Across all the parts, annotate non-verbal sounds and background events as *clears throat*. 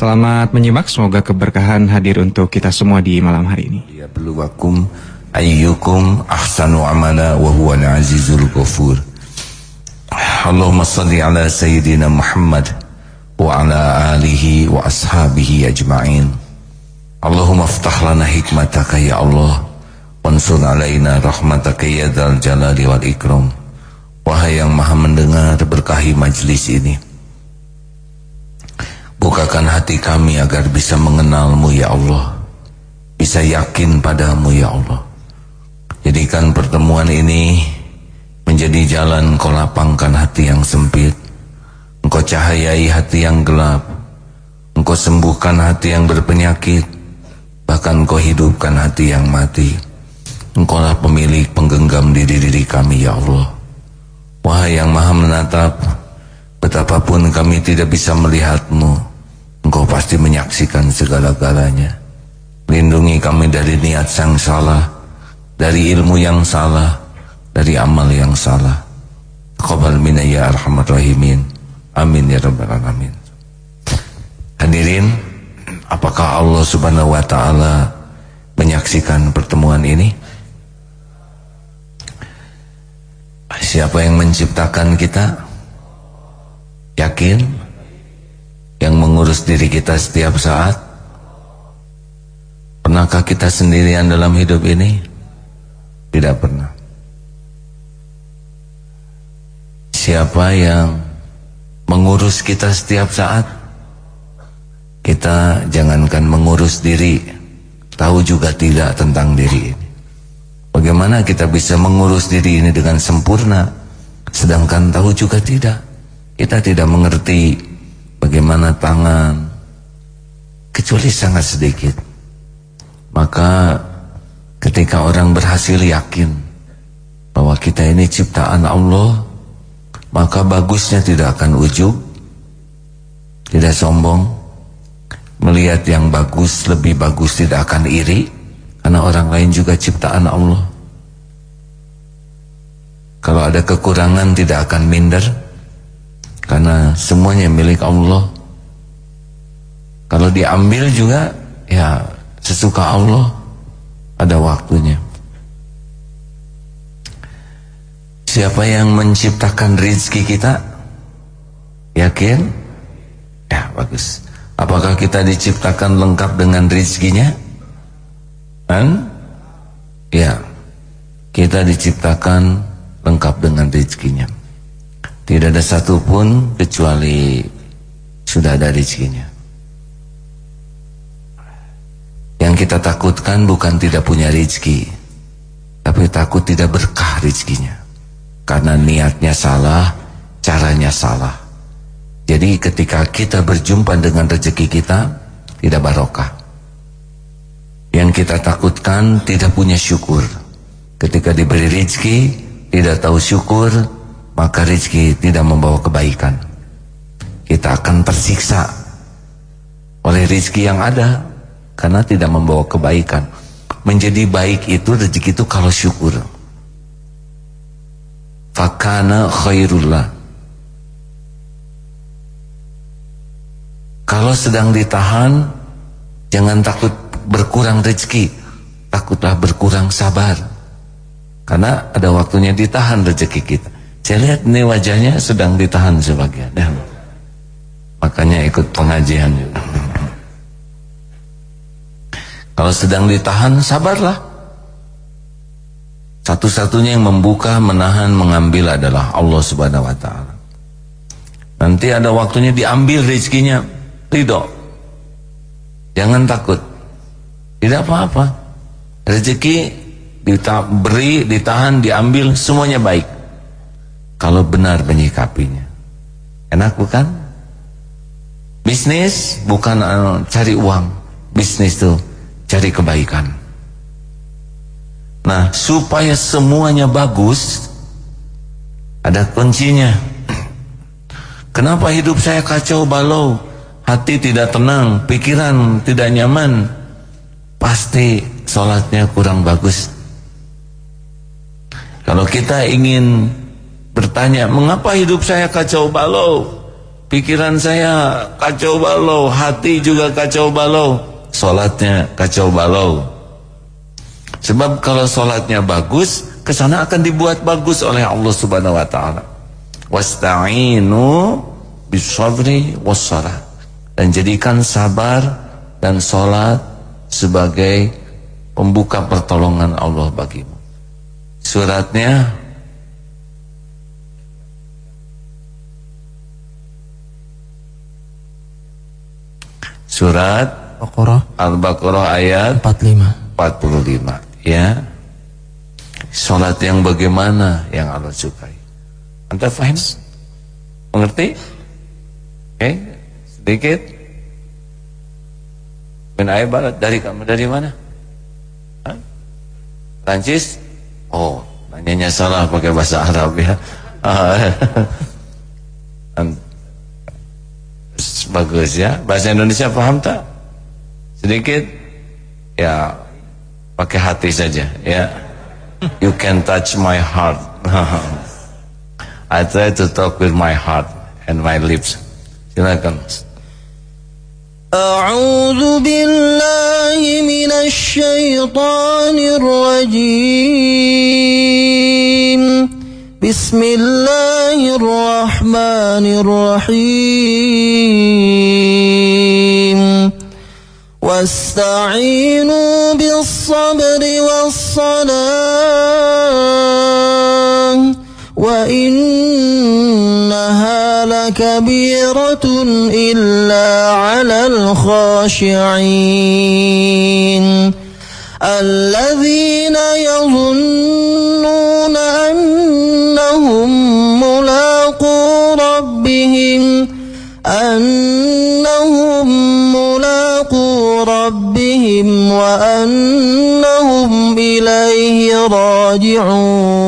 Selamat menyimak, semoga keberkahan hadir untuk kita semua di malam hari ini. Ya beluwakum ayyukum ahsanu amala wa huwa al-azizul ghafur. Allahumma salli ala sayyidina Muhammad wa ala alihi wa ashabihi ajma'in. Allahumma aftah lana hikmataka ya Allah wansur alaina rahmataka ya dzal jalali wal ikram. Wahai yang maha mendengar berkahi majlis ini. Bukakan hati kami agar bisa mengenalmu ya Allah. Bisa yakin padamu ya Allah. Jadikan pertemuan ini Menjadi jalan kau lapangkan hati yang sempit. Engkau cahayai hati yang gelap. Engkau sembuhkan hati yang berpenyakit. Bahkan kau hidupkan hati yang mati. Engkaulah pemilik penggenggam diri-diri kami ya Allah. Wahai yang maha menatap Betapapun kami tidak bisa melihatmu Engkau pasti menyaksikan segala-galanya. Lindungi kami dari niat yang salah, dari ilmu yang salah, dari amal yang salah. Qabal minna ya arhamar rahimin. Amin ya rabbal alamin. Hadirin, apakah Allah Subhanahu wa taala menyaksikan pertemuan ini? Siapa yang menciptakan kita? Yakin? Yang mengurus diri kita setiap saat? Pernahkah kita sendirian dalam hidup ini? Tidak pernah. Siapa yang mengurus kita setiap saat? Kita jangankan mengurus diri, tahu juga tidak tentang diri ini. Bagaimana kita bisa mengurus diri ini dengan sempurna, sedangkan tahu juga tidak. Kita tidak mengerti bagaimana tangan? Kecuali sangat sedikit. Maka ketika orang berhasil yakin bahwa kita ini ciptaan Allah maka bagusnya tidak akan ujub tidak sombong. Melihat yang bagus lebih bagus tidak akan iri karena orang lain juga ciptaan Allah. Kalau ada kekurangan tidak akan minder karena semuanya milik Allah. Kalau diambil juga ya sesuka Allah. Ada waktunya. Siapa yang menciptakan rizki kita? Yakin? Ya bagus. Apakah kita diciptakan lengkap dengan rizkinya? Kan? Ya. Kita diciptakan lengkap dengan rizkinya tidak ada satupun kecuali sudah ada rezekinya. Yang kita takutkan bukan tidak punya rezeki, tapi takut tidak berkah rezekinya. Karena niatnya salah, caranya salah. Jadi ketika kita berjumpa dengan rezeki kita, tidak barokah. Yang kita takutkan tidak punya syukur. Ketika diberi rezeki, tidak tahu syukur, maka rezeki tidak membawa kebaikan. Kita akan tersiksa oleh rezeki yang ada karena tidak membawa kebaikan. Menjadi baik itu rezeki itu kalau syukur. Fakana khairullah. Kalau sedang ditahan, jangan takut berkurang rezeki, takutlah berkurang sabar. Karena ada waktunya ditahan rezeki kita. Saya lihat ini wajahnya sedang ditahan sebagian. Ya. Makanya ikut pengajian juga. Kalau sedang ditahan, sabarlah. Satu-satunya yang membuka, menahan, mengambil adalah Allah Subhanahu wa taala. Nanti ada waktunya diambil rezekinya, ridho. Jangan takut. Tidak apa-apa. Rezeki diberi, ditahan, diambil, semuanya baik kalau benar menyikapinya. Enak bukan? Bisnis bukan uh, cari uang. Bisnis itu cari kebaikan. Nah, supaya semuanya bagus, ada kuncinya. *clears throat* Kenapa hidup saya kacau balau, hati tidak tenang, pikiran tidak nyaman? Pasti sholatnya kurang bagus. Kalau kita ingin bertanya, mengapa hidup saya kacau balau? pikiran saya kacau balau, hati juga kacau balau, solatnya kacau balau. Sebab kalau solatnya bagus, ke sana akan dibuat bagus oleh Allah Subhanahu Wa Taala. Wasta'inu bisabri wassalah dan jadikan sabar dan solat sebagai pembuka pertolongan Allah bagimu. Suratnya Surat Baqarah Al-Baqarah ayat 45 45 ya. Salat yang bagaimana yang Allah sukai? Anda faham? Mengerti? Oke, okay. sedikit. Min barat dari kamu dari mana? Hah? Prancis? Oh, nanyanya salah pakai bahasa Arab ya. *laughs* bagus ya bahasa Indonesia paham tak sedikit ya pakai hati saja ya you can touch my heart *laughs* I try to talk with my heart and my lips silakan أعوذ بالله من الشيطان الرجيم بسم الله الرحمن الرحيم واستعينوا بالصبر والصلاة وإنها لكبيرة إلا على الخاشعين الذين يظنون أنهم ملاقو ربهم أنهم ملاقو ربهم وأنهم إليه راجعون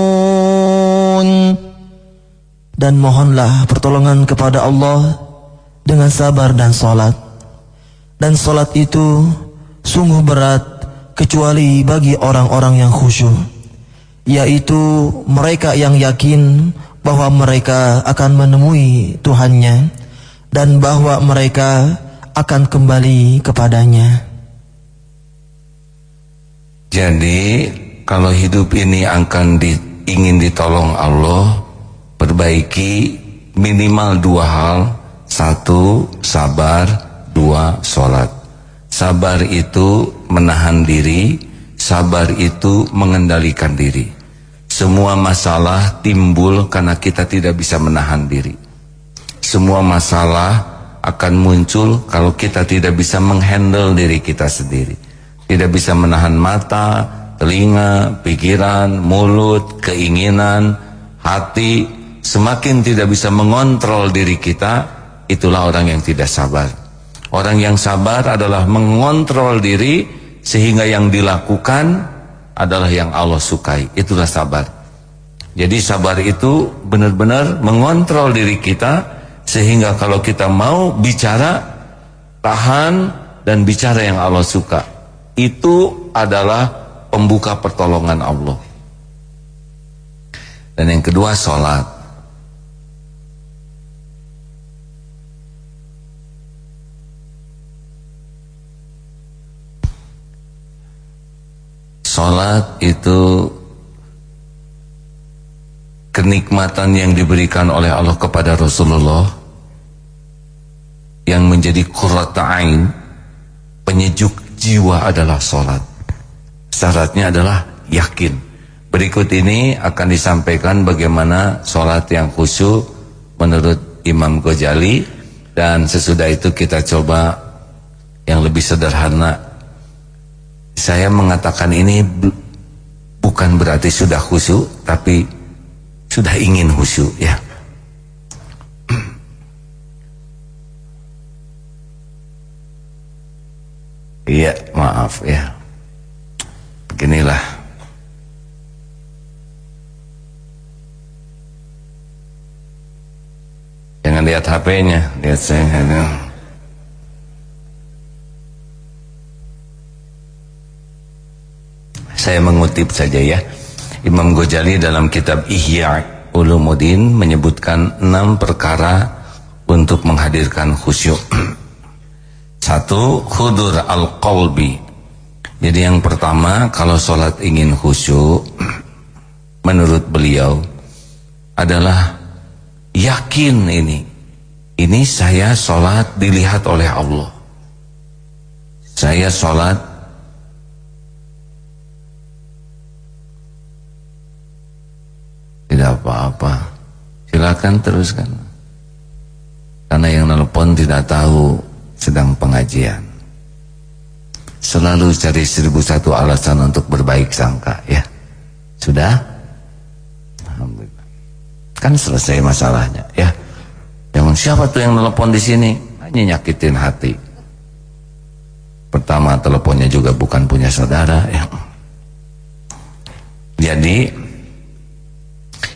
Dan mohonlah pertolongan kepada Allah dengan sabar dan salat. Dan salat itu sungguh berat kecuali bagi orang-orang yang khusyuk yaitu mereka yang yakin bahwa mereka akan menemui Tuhannya dan bahwa mereka akan kembali kepadanya. Jadi kalau hidup ini akan di, ingin ditolong Allah, perbaiki minimal dua hal. Satu, sabar. Dua, sholat. Sabar itu menahan diri, sabar itu mengendalikan diri. Semua masalah timbul karena kita tidak bisa menahan diri. Semua masalah akan muncul kalau kita tidak bisa menghandle diri kita sendiri. Tidak bisa menahan mata, telinga, pikiran, mulut, keinginan, hati. Semakin tidak bisa mengontrol diri kita, itulah orang yang tidak sabar. Orang yang sabar adalah mengontrol diri sehingga yang dilakukan adalah yang Allah sukai. Itulah sabar. Jadi sabar itu benar-benar mengontrol diri kita sehingga kalau kita mau bicara tahan dan bicara yang Allah suka. Itu adalah pembuka pertolongan Allah. Dan yang kedua sholat. Salat itu kenikmatan yang diberikan oleh Allah kepada Rasulullah yang menjadi qurrata penyejuk jiwa adalah salat. Syaratnya adalah yakin. Berikut ini akan disampaikan bagaimana salat yang khusyuk menurut Imam Ghazali dan sesudah itu kita coba yang lebih sederhana saya mengatakan ini bukan berarti sudah khusyuk, tapi sudah ingin khusyuk ya. *clears throat* Iya, maaf ya. Beginilah. Jangan lihat HP-nya, lihat saya. Saya mengutip saja ya. Imam Ghazali dalam kitab Ihya Ulumuddin menyebutkan enam perkara untuk menghadirkan khusyuk. *clears throat* Satu, khudur al-qalbi. Jadi yang pertama, kalau sholat ingin khusyuk, *clears throat* menurut beliau, adalah yakin ini. Ini saya sholat dilihat oleh Allah. Saya sholat tidak apa-apa. Silakan teruskan. Karena yang nelpon tidak tahu sedang pengajian. Selalu cari seribu satu alasan untuk berbaik sangka ya. Sudah? Alhamdulillah. Kan selesai masalahnya ya. Yang siapa tuh yang nelpon di sini? Hanya nyakitin hati. Pertama teleponnya juga bukan punya saudara ya. Jadi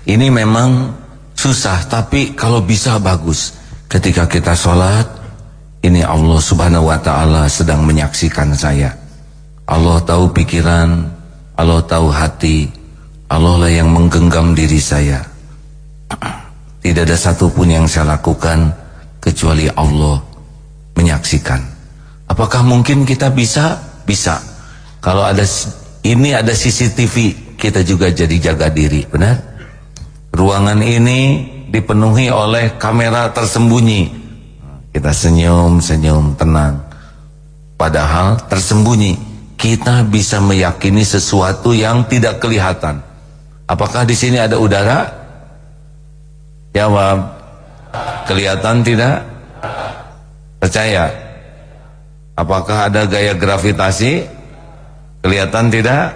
ini memang susah tapi kalau bisa bagus. Ketika kita sholat ini Allah subhanahu wa ta'ala sedang menyaksikan saya. Allah tahu pikiran Allah tahu hati Allah lah yang menggenggam diri saya. *clears throat* Tidak ada satupun yang saya lakukan kecuali Allah menyaksikan. Apakah mungkin kita bisa? bisa. Kalau ada ini ada CCTV kita juga jadi jaga diri benar? Ruangan ini dipenuhi oleh kamera tersembunyi. Kita senyum, senyum, tenang. Padahal tersembunyi. Kita bisa meyakini sesuatu yang tidak kelihatan. Apakah di sini ada udara? Jawab. Kelihatan tidak? Percaya? Apakah ada gaya gravitasi? Kelihatan tidak?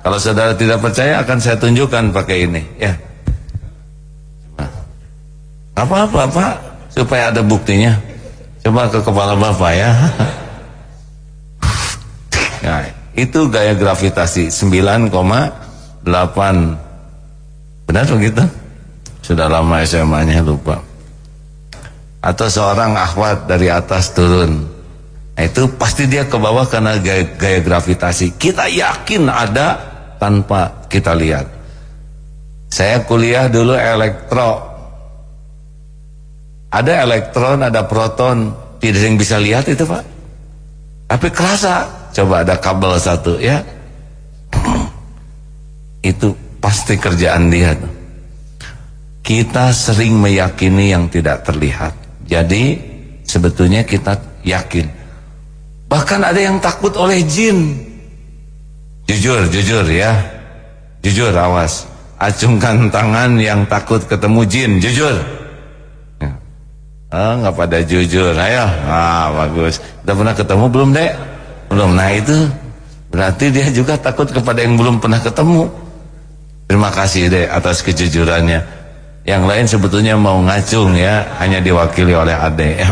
Kalau saudara tidak percaya akan saya tunjukkan pakai ini. Ya. Apa-apa Pak supaya ada buktinya. Coba ke kepala Bapak ya. Nah, *laughs* itu gaya gravitasi 9,8 Benar begitu? Sudah lama SMA-nya lupa. Atau seorang akhwat dari atas turun. Nah, itu pasti dia ke bawah karena gaya, gaya gravitasi. Kita yakin ada tanpa kita lihat. Saya kuliah dulu elektro ada elektron, ada proton, tidak yang bisa lihat itu Pak. Tapi kerasa, coba ada kabel satu ya. *clears throat* itu pasti kerjaan dia. Kita sering meyakini yang tidak terlihat. Jadi sebetulnya kita yakin. Bahkan ada yang takut oleh jin. Jujur, jujur ya. Jujur awas. Acungkan tangan yang takut ketemu jin, jujur. Nggak pada jujur. Ayo. Ah, bagus. Udah pernah ketemu belum, Dek? Belum. Nah, itu berarti dia juga takut kepada yang belum pernah ketemu. Terima kasih, Dek, atas kejujurannya. Yang lain sebetulnya mau ngacung ya, hanya diwakili oleh Ade. *laughs*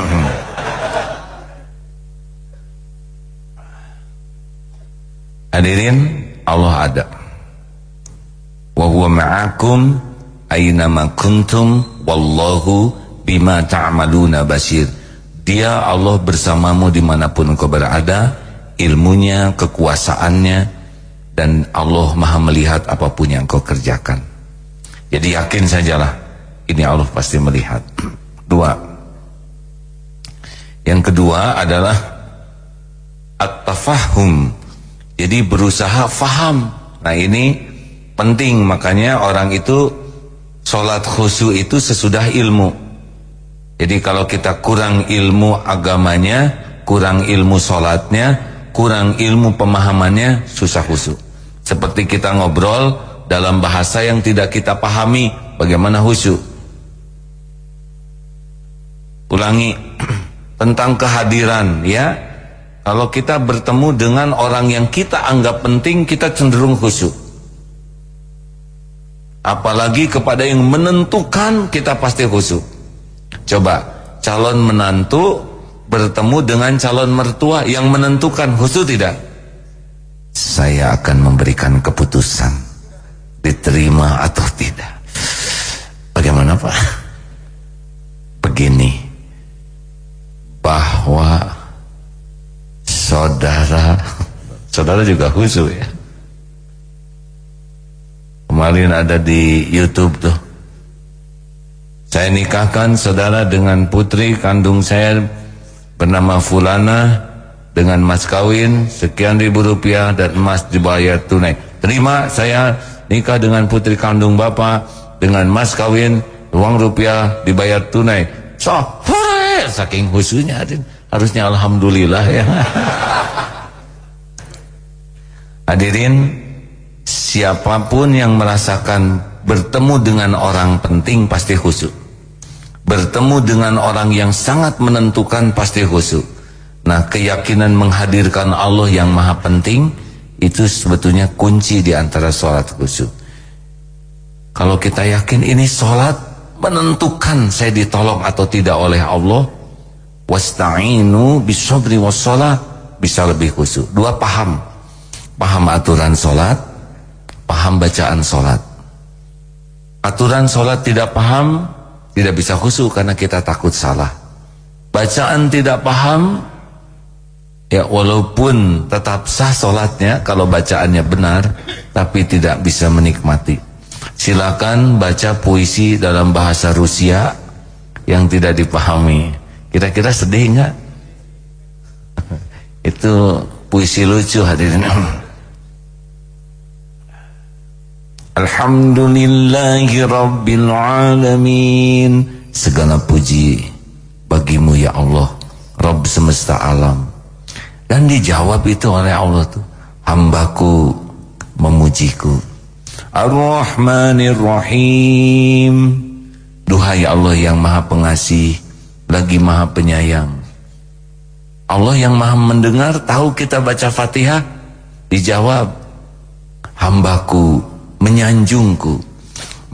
Hadirin, Allah ada. Wa huwa ma'akum aina ma kuntum wallahu bima ta'maluna basir. Dia Allah bersamamu di mana pun kau berada, ilmunya, kekuasaannya, dan Allah maha melihat apa pun yang kau kerjakan. Jadi yakin sajalah, ini Allah pasti melihat. *clears throat* Dua. Yang kedua adalah at-tafahum. Jadi berusaha faham. Nah ini penting, makanya orang itu sholat khusyuk itu sesudah ilmu. Jadi kalau kita kurang ilmu agamanya, kurang ilmu sholatnya, kurang ilmu pemahamannya, susah khusyuk. Seperti kita ngobrol dalam bahasa yang tidak kita pahami, bagaimana khusyuk? Ulangi *clears throat* tentang kehadiran, ya. Kalau kita bertemu dengan orang yang kita anggap penting, kita cenderung khusyuk. Apalagi kepada yang menentukan, kita pasti khusyuk. Coba calon menantu bertemu dengan calon mertua yang menentukan khusus tidak? Saya akan memberikan keputusan diterima atau tidak. Bagaimana Pak? Begini bahwa saudara saudara juga khusus ya. Kemarin ada di YouTube tuh Saya nikahkan saudara dengan putri kandung saya bernama Fulana dengan mas kawin sekian ribu rupiah dan emas dibayar tunai. Terima saya nikah dengan putri kandung bapak dengan mas kawin uang rupiah dibayar tunai. So, hore, saking khususnya harusnya alhamdulillah ya. *laughs* Hadirin, siapa pun yang merasakan bertemu dengan orang penting pasti khusyuk bertemu dengan orang yang sangat menentukan pasti khusyuk. Nah, keyakinan menghadirkan Allah yang maha penting itu sebetulnya kunci di antara sholat khusyuk. Kalau kita yakin ini sholat menentukan saya ditolong atau tidak oleh Allah, wasta'inu bisabri wassalah bisa lebih khusyuk. Dua paham. Paham aturan sholat, paham bacaan sholat. Aturan sholat tidak paham, tidak bisa khusyuk karena kita takut salah. Bacaan tidak paham, ya walaupun tetap sah solatnya kalau bacaannya benar, tapi tidak bisa menikmati. Silakan baca puisi dalam bahasa Rusia yang tidak dipahami. Kira-kira sedih nggak? *laughs* Itu puisi lucu hadirin. Alhamdulillahi Rabbil Alamin. Segala puji bagimu ya Allah Rabb semesta alam. Dan dijawab itu oleh Allah tuh Hambaku memujiku. Ar-Rahmanir Rahim Duhai Allah yang maha pengasih Lagi maha penyayang. Allah yang maha mendengar Tahu kita baca fatihah? Dijawab Hambaku menyanjungku.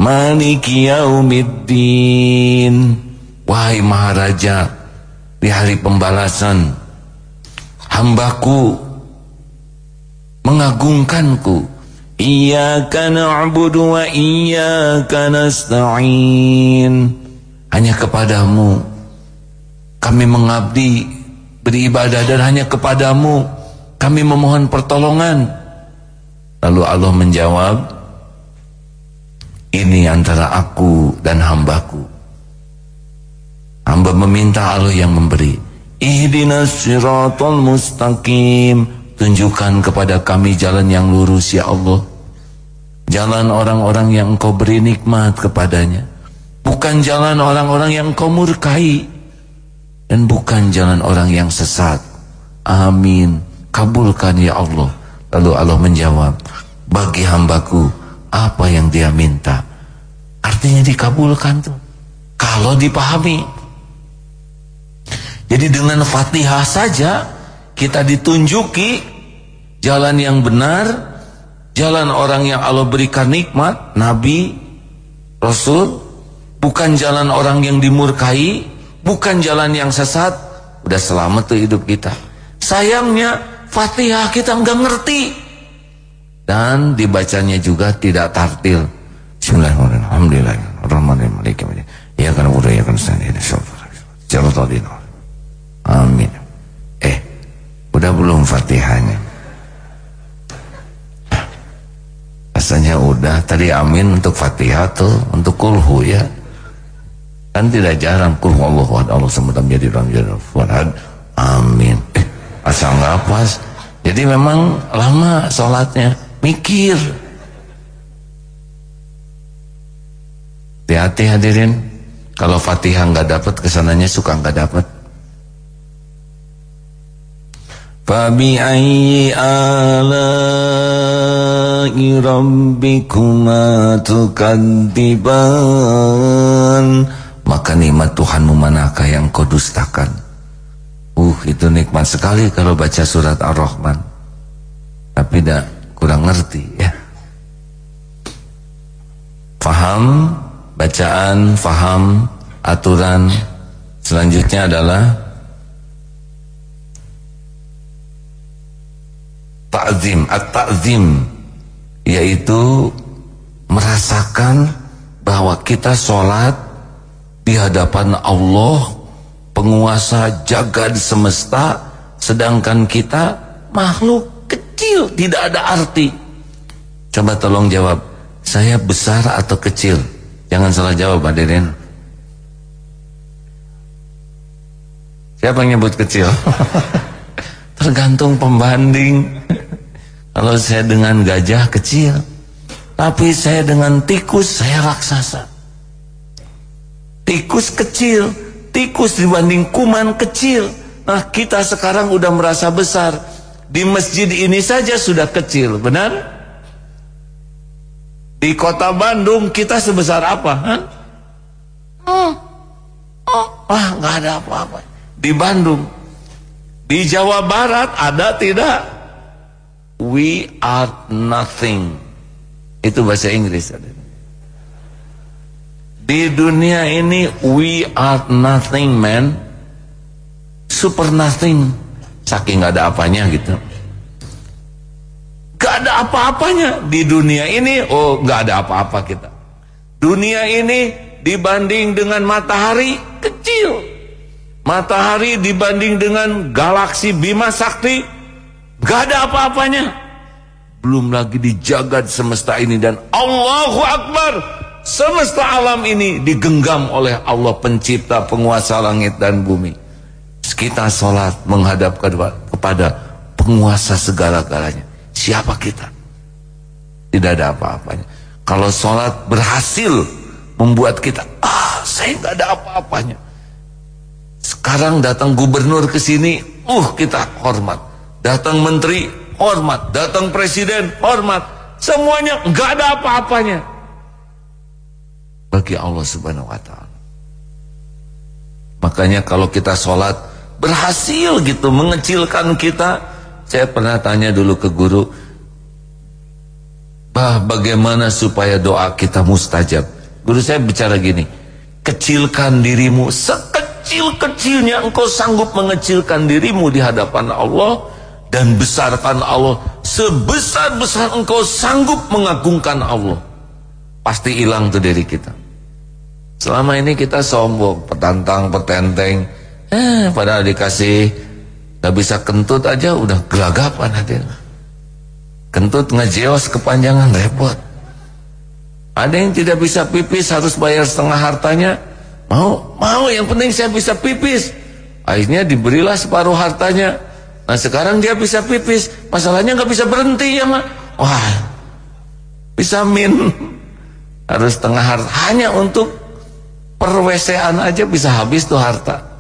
Maliki yaumiddin. Wahai Maharaja Di hari pembalasan Hambaku Mengagungkanku. Iyaka na'budu wa iyaka nasta'in. Hanya kepadamu Kami mengabdi Beribadah dan hanya kepadamu Kami memohon pertolongan. Lalu Allah menjawab ini antara aku dan hambaku. Hamba meminta Allah yang memberi. Ihdinas siratal mustaqim. Tunjukkan kepada kami jalan yang lurus ya Allah. Jalan orang-orang yang engkau beri nikmat kepadanya. Bukan jalan orang-orang yang engkau murkai. Dan bukan jalan orang yang sesat. Amin. Kabulkan ya Allah. Lalu Allah menjawab. Bagi hambaku apa yang dia minta. Artinya dikabulkan tuh. Kalau dipahami. Jadi dengan fatihah saja kita ditunjuki jalan yang benar jalan orang yang Allah berikan nikmat nabi rasul bukan jalan orang yang dimurkai bukan jalan yang sesat udah selamat tuh hidup kita. Sayangnya fatihah kita nggak ngerti dan dibacanya juga tidak tartil. Bismillahirrahmanirrahim. Alhamdulillahirrahmanirrahim. Ya kan udah ya kan Jalan Amin. Eh, udah belum Fatihahnya? Rasanya udah. Tadi amin untuk Fatihah tuh, untuk kulhu ya. Kan tidak jarang kulhu Allah wa Allah semua menjadi dalam Amin. Eh, asal nggak pas. Jadi memang lama sholatnya mikir. Hati-hati hadirin kalau fatihah nggak dapat ke sananya suka nggak dapat Fabi ayyi ala'i rabbikuma tukadziban Maka nikmat Tuhanmu manakah yang kau dustakan? Uh itu nikmat sekali kalau baca surat Ar-Rahman. Tapi tidak kurang ngerti ya. Faham bacaan faham aturan selanjutnya adalah ta'zim. At-ta'zim yaitu merasakan bahwa kita sholat di hadapan Allah penguasa jagad semesta sedangkan kita makhluk kecil tidak ada arti. Coba tolong jawab saya besar atau kecil? Jangan salah jawab hadirin siapa yang nyebut kecil? *laughs* Tergantung pembanding. *laughs* Kalau saya dengan gajah kecil tapi saya dengan tikus saya raksasa. Tikus kecil tikus dibanding kuman kecil. Nah kita sekarang udah merasa besar. Di masjid ini saja sudah kecil, benar? Di kota Bandung kita sebesar apa? Hah? Oh, oh, ah nggak ada apa-apa. Di Bandung, di Jawa Barat ada tidak? We are nothing. Itu bahasa Inggris. Di dunia ini we are nothing man. Super nothing. Saking gak ada apanya gitu. Gak ada apa-apanya di dunia ini. Oh gak ada apa-apa kita. Dunia ini dibanding dengan matahari kecil. Matahari dibanding dengan galaksi Bima Sakti gak ada apa-apanya belum lagi di jagat semesta ini dan Allahu Akbar semesta alam ini digenggam oleh Allah pencipta penguasa langit dan bumi kita sholat menghadap kepada penguasa segala-galanya siapa kita tidak ada apa-apanya kalau sholat berhasil membuat kita ah saya nggak ada apa-apanya sekarang datang gubernur ke sini uh kita hormat datang menteri hormat. Datang presiden, hormat. Semuanya nggak ada apa-apanya. Bagi Allah subhanahu wa ta'ala. Makanya kalau kita sholat berhasil gitu mengecilkan kita. Saya pernah tanya dulu ke guru. Bah bagaimana supaya doa kita mustajab. Guru saya bicara gini. Kecilkan dirimu sekecil-kecilnya engkau sanggup mengecilkan dirimu di hadapan Allah dan besarkan Allah sebesar-besar engkau sanggup mengagungkan Allah pasti hilang tuh dari kita selama ini kita sombong petantang petenteng eh padahal dikasih gak bisa kentut aja udah gelagapan hati. Kentut ngejeos kepanjangan repot. Ada yang tidak bisa pipis harus bayar setengah hartanya. Mau mau yang penting saya bisa pipis. Akhirnya diberilah separuh hartanya. Nah sekarang dia bisa pipis, masalahnya nggak bisa berhenti ya mak. Wah, bisa min. Harus tengah harta hanya untuk perwesean aja bisa habis tuh harta.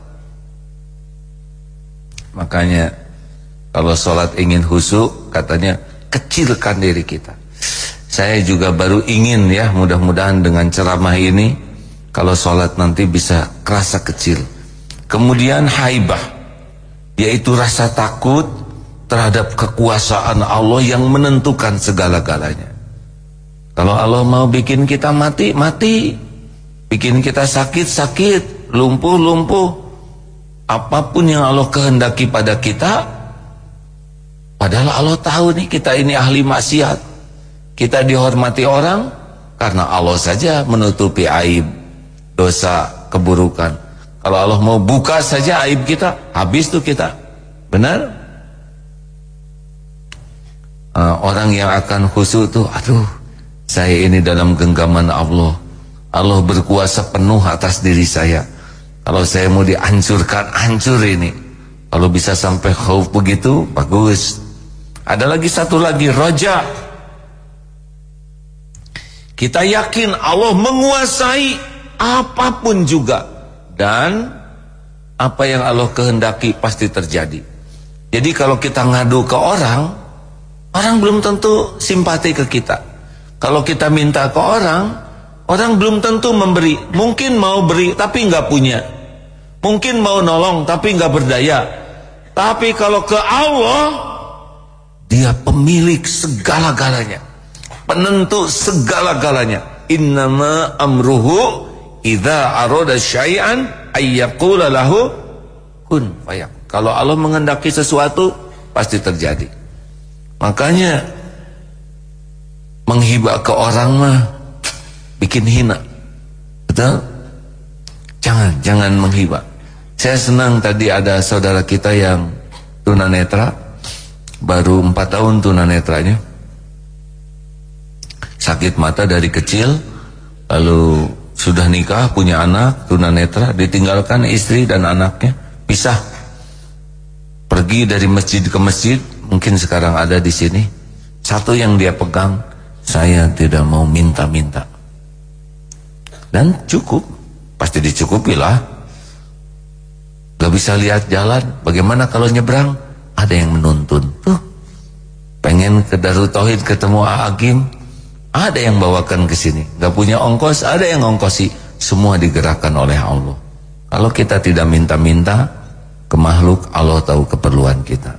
Makanya kalau sholat ingin husuk katanya kecilkan diri kita. Saya juga baru ingin ya mudah-mudahan dengan ceramah ini kalau sholat nanti bisa kerasa kecil. Kemudian haibah yaitu rasa takut terhadap kekuasaan Allah yang menentukan segala-galanya. Kalau Allah mau bikin kita mati, mati. Bikin kita sakit, sakit. Lumpuh, lumpuh. Apa pun yang Allah kehendaki pada kita, padahal Allah tahu nih kita ini ahli maksiat. Kita dihormati orang karena Allah saja menutupi aib, dosa, keburukan. Kalau Allah mau buka saja aib kita, habis tuh kita. Benar? Uh, orang yang akan khusyuk tuh, aduh, saya ini dalam genggaman Allah. Allah berkuasa penuh atas diri saya. Kalau saya mau dihancurkan, hancur ini. Kalau bisa sampai khauf begitu, bagus. Ada lagi satu lagi, roja. Kita yakin Allah menguasai apa pun juga dan apa yang Allah kehendaki pasti terjadi. Jadi kalau kita ngadu ke orang, orang belum tentu simpati ke kita. Kalau kita minta ke orang, orang belum tentu memberi. Mungkin mau beri tapi nggak punya. Mungkin mau nolong tapi nggak berdaya. Tapi kalau ke Allah, dia pemilik segala-galanya. Penentu segala-galanya. Innama amruhu idza arada syai'an ayyaqula lahu kun fayak. Kalau Allah mengendaki sesuatu pasti terjadi. Makanya menghibah ke orang mah bikin hina. Betul? Jangan, jangan menghibah. Saya senang tadi ada saudara kita yang tunanetra baru 4 tahun tunanetranya. Sakit mata dari kecil lalu sudah nikah, punya anak, tunanetra, ditinggalkan istri dan anaknya, pisah. pergi dari masjid ke masjid, mungkin sekarang ada di sini. Satu yang dia pegang, saya tidak mau minta-minta. Dan cukup, pasti dicukupi lah. Gak bisa lihat jalan, bagaimana kalau nyebrang? Ada yang menuntun. Tuh, pengen ke Darut Tauhid ketemu Agim, ada yang bawakan ke sini. Gak punya ongkos, ada yang ongkosi. Semua digerakkan oleh Allah. Kalau kita tidak minta-minta ke makhluk, Allah tahu keperluan kita.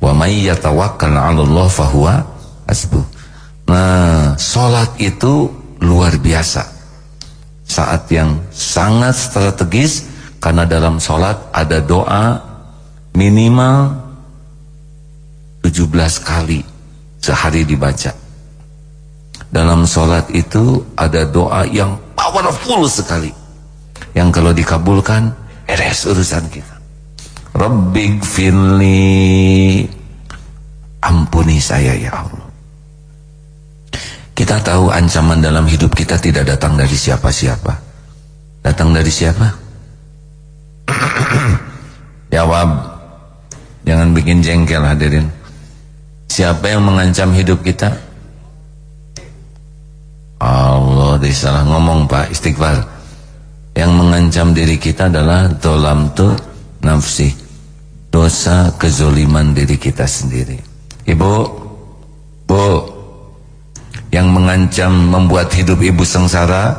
Wa may yatawakkal Allah hasbuh. Nah, salat itu luar biasa. Saat yang sangat strategis karena dalam salat ada doa minimal 17 kali sehari dibaca. Dalam salat itu ada doa yang powerful sekali. Yang kalau dikabulkan, beres urusan kita. Rabbig firli Ampuni saya ya Allah Kita tahu ancaman dalam hidup kita tidak datang dari siapa-siapa. Datang dari siapa? *clears throat* Jawab. Jangan bikin jengkel hadirin. Siapa yang mengancam hidup kita? Allah disalah ngomong pak istighfar. Yang mengancam diri kita adalah Dolam tu nafsi dosa kezoliman diri kita sendiri. Ibu bu yang mengancam membuat hidup ibu sengsara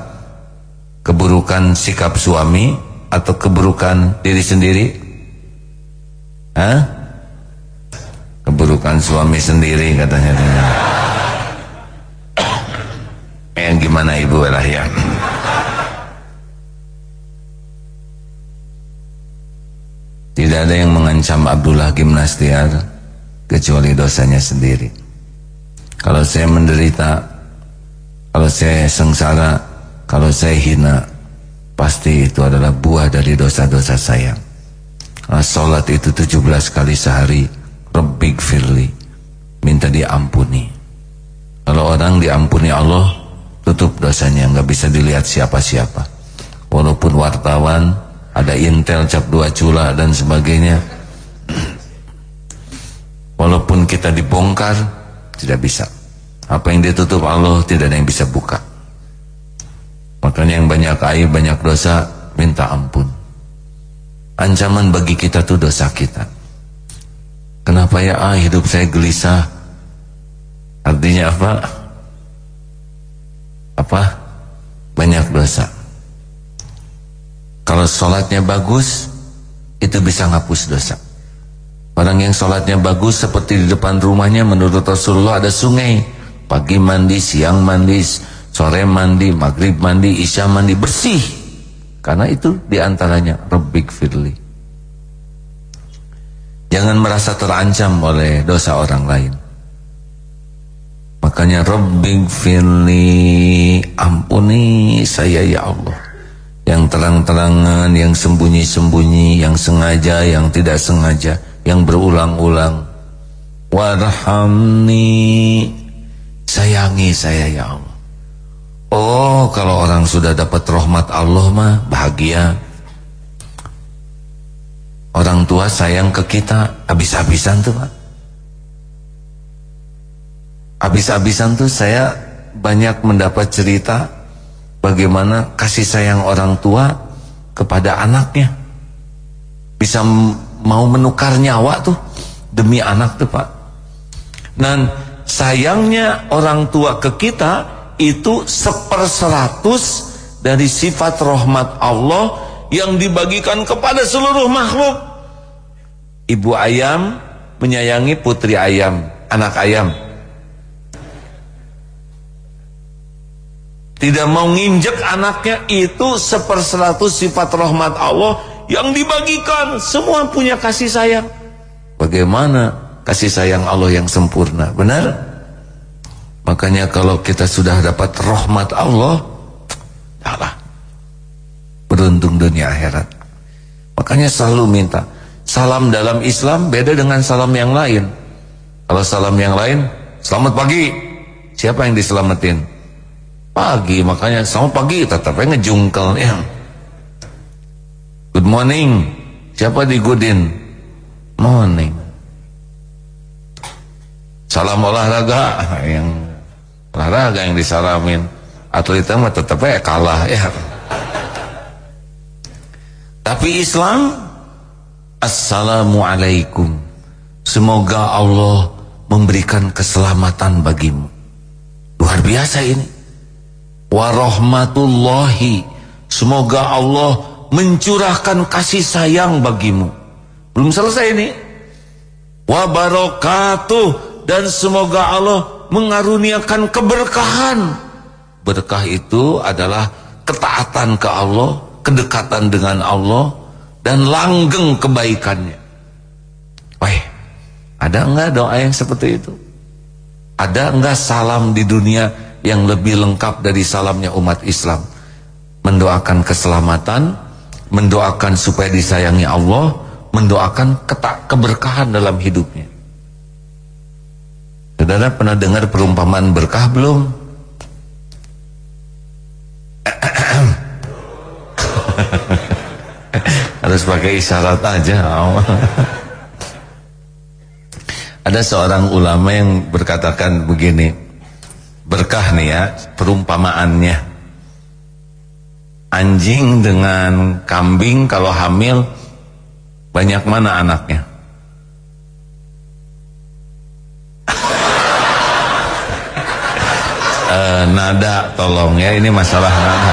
keburukan sikap suami atau keburukan diri sendiri Hah? keburukan suami sendiri katanya yang gimana ibu lah ya Tidak ada yang mengancam Abdullah Gimnastiar kecuali dosanya sendiri. Kalau saya menderita, kalau saya sengsara, kalau saya hina, pasti itu adalah buah dari dosa-dosa saya. Nah, Salat itu 17 kali sehari, Rabbik firli, minta diampuni. Kalau orang diampuni Allah, tutup dosanya, nggak bisa dilihat siapa-siapa. Walaupun wartawan ada intel cap dua cula dan sebagainya *clears throat* walaupun kita dibongkar tidak bisa. Apa yang ditutup Allah tidak ada yang bisa buka. Makanya yang banyak aib banyak dosa minta ampun. Ancaman bagi kita tuh dosa kita. Kenapa ya ah hidup saya gelisah? Artinya apa? Apa? Banyak dosa. Kalau sholatnya bagus, itu bisa ngapus dosa. Orang yang sholatnya bagus seperti di depan rumahnya menurut Rasulullah ada sungai. Pagi mandi, siang mandi, sore mandi, maghrib mandi, isya mandi, bersih. Karena itu di antaranya Rabbik firli. Jangan merasa terancam oleh dosa orang lain. Makanya Rabbik firli, ampuni saya ya Allah yang terang-terangan, yang sembunyi-sembunyi, yang sengaja, yang tidak sengaja, yang berulang-ulang. Warhamni, sayangi saya ya Allah. Oh, kalau orang sudah dapat rahmat Allah mah bahagia. Orang tua sayang ke kita habis-habisan tuh, Pak. Habis-habisan tuh saya banyak mendapat cerita bagaimana kasih sayang orang tua kepada anaknya bisa mau menukar nyawa tuh demi anak tuh pak. Dan sayangnya orang tua ke kita itu seperseratus dari sifat rahmat Allah yang dibagikan kepada seluruh makhluk. Ibu ayam menyayangi putri ayam anak ayam. Tidak mau nginjek anaknya itu seperseratus sifat rahmat Allah yang dibagikan. Semua punya kasih sayang. Bagaimana kasih sayang Allah yang sempurna? Benar? Makanya kalau kita sudah dapat rahmat Allah Allah beruntung dunia akhirat. Makanya selalu minta salam dalam Islam beda dengan salam yang lain. Kalau salam yang lain selamat pagi. Siapa yang diselamatin? Pagi makanya sama pagi tetapnya ngejungkel ya. Good morning. Siapa di goodin? morning. Salam olahraga *laughs* yang olahraga yang disalamin. Atlet mah tetap ya kalah ya. Tapi Islam Assalamualaikum. Semoga Allah memberikan keselamatan bagimu. Luar biasa ini. Warahmatullahi. Semoga Allah mencurahkan kasih sayang bagimu. Belum selesai ini. Wabarakatuh dan semoga Allah mengaruniakan keberkahan. Berkah itu adalah ketaatan ke Allah, kedekatan dengan Allah dan langgeng kebaikannya. Wah, ada enggak doa yang seperti itu? Ada enggak salam di dunia yang lebih lengkap dari salamnya umat Islam? Mendoakan keselamatan, mendoakan supaya disayangi Allah, mendoakan ketak keberkahan dalam hidupnya. Saudara pernah dengar perumpamaan berkah belum? *coughs* Harus pakai isyarat aja. *laughs* Ada seorang ulama yang berkatakan begini, berkah nih ya, perumpamaannya anjing dengan kambing kalau hamil banyak mana anaknya? *laughs* e, nada tolong ya ini masalah nada.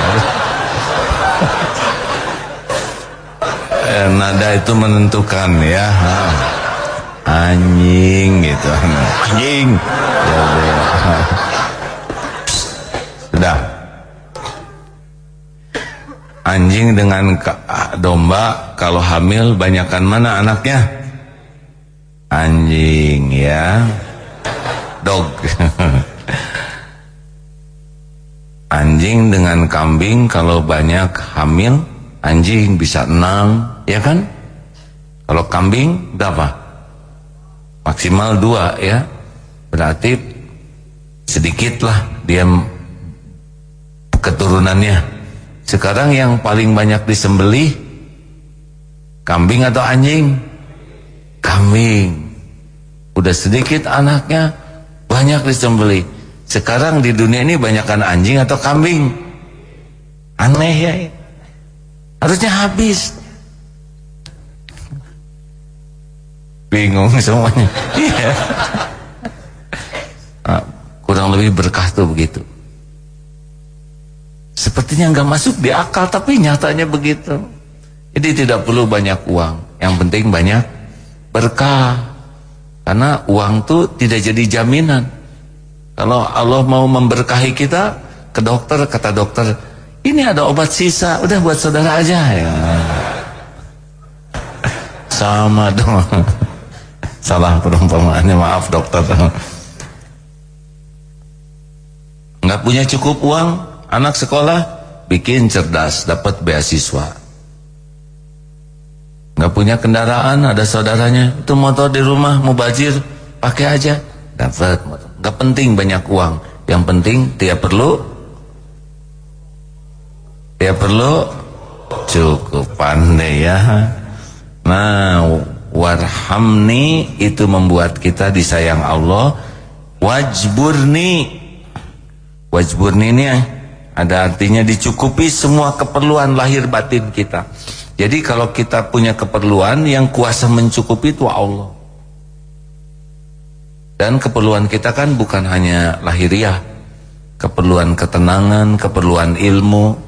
e, nada itu menentukan ya. Anjing gitu. Anjing. Ya, ya. Anjing dengan domba kalau hamil banyakkan mana anaknya? Anjing ya. Dog. *laughs* Anjing dengan kambing kalau banyak hamil anjing bisa enam ya kan? Kalau kambing berapa? Maksimal dua ya. Berarti sedikitlah dia keturunannya sekarang yang paling banyak disembelih kambing atau anjing? Kambing. Udah sedikit anaknya banyak disembelih. Sekarang di dunia ini banyakkan anjing atau kambing? Aneh ya. Harusnya habis. Bingung *laughs* semuanya. Iya. Ah, kurang lebih berkah tuh begitu. Sepertinya nggak masuk di akal tapi nyatanya begitu. Jadi tidak perlu banyak uang, yang penting banyak berkah. Karena uang tuh tidak jadi jaminan. Kalau Allah mau memberkahi kita, ke dokter kata dokter, ini ada obat sisa, udah buat saudara aja ya. Sama dong. Salah perumpamaannya, maaf dokter. Nggak punya cukup uang, anak sekolah bikin cerdas dapat beasiswa. Nggak punya kendaraan ada saudaranya itu motor di rumah mau bajir pakai aja. Dapat nggak penting banyak uang. Yang penting dia perlu dia perlu cukup pandai ya. Nah warhamni itu membuat kita disayang Allah. Wajburni. Wajburni ini ada artinya dicukupi semua keperluan lahir batin kita. Jadi kalau kita punya keperluan yang kuasa mencukupi itu Allah. Dan keperluan kita kan bukan hanya lahiriah. Keperluan ketenangan, keperluan ilmu,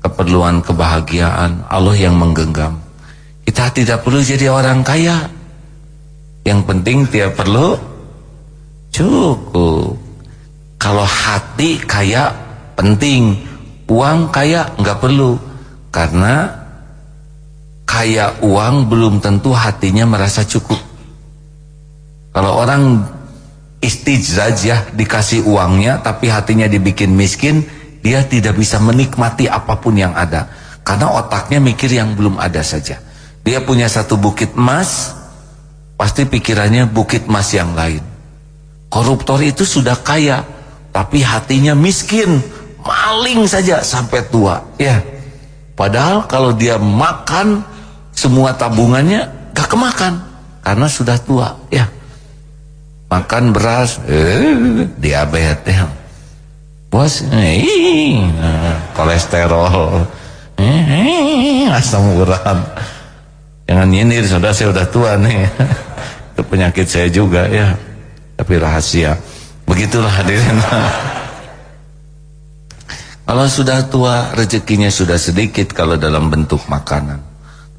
keperluan kebahagiaan. Allah yang menggenggam. Kita tidak perlu jadi orang kaya. Yang penting dia perlu cukup. Kalau hati kaya penting. Uang kaya nggak perlu. Karena kaya uang belum tentu hatinya merasa cukup. Kalau orang istijraj ya dikasih uangnya tapi hatinya dibikin miskin dia tidak bisa menikmati apa pun yang ada. Karena otaknya mikir yang belum ada saja. Dia punya satu bukit emas pasti pikirannya bukit emas yang lain. Koruptor itu sudah kaya tapi hatinya miskin maling saja sampai tua ya. Padahal kalau dia makan semua tabungannya gak kemakan karena sudah tua ya. Makan beras eh, diabetes ya. Bos eh, kolesterol eh, asam urat. Jangan nyindir sudah saya udah tua nih. Itu penyakit saya juga ya. Tapi rahasia. Begitulah hadirin kalau sudah tua rezekinya sudah sedikit kalau dalam bentuk makanan.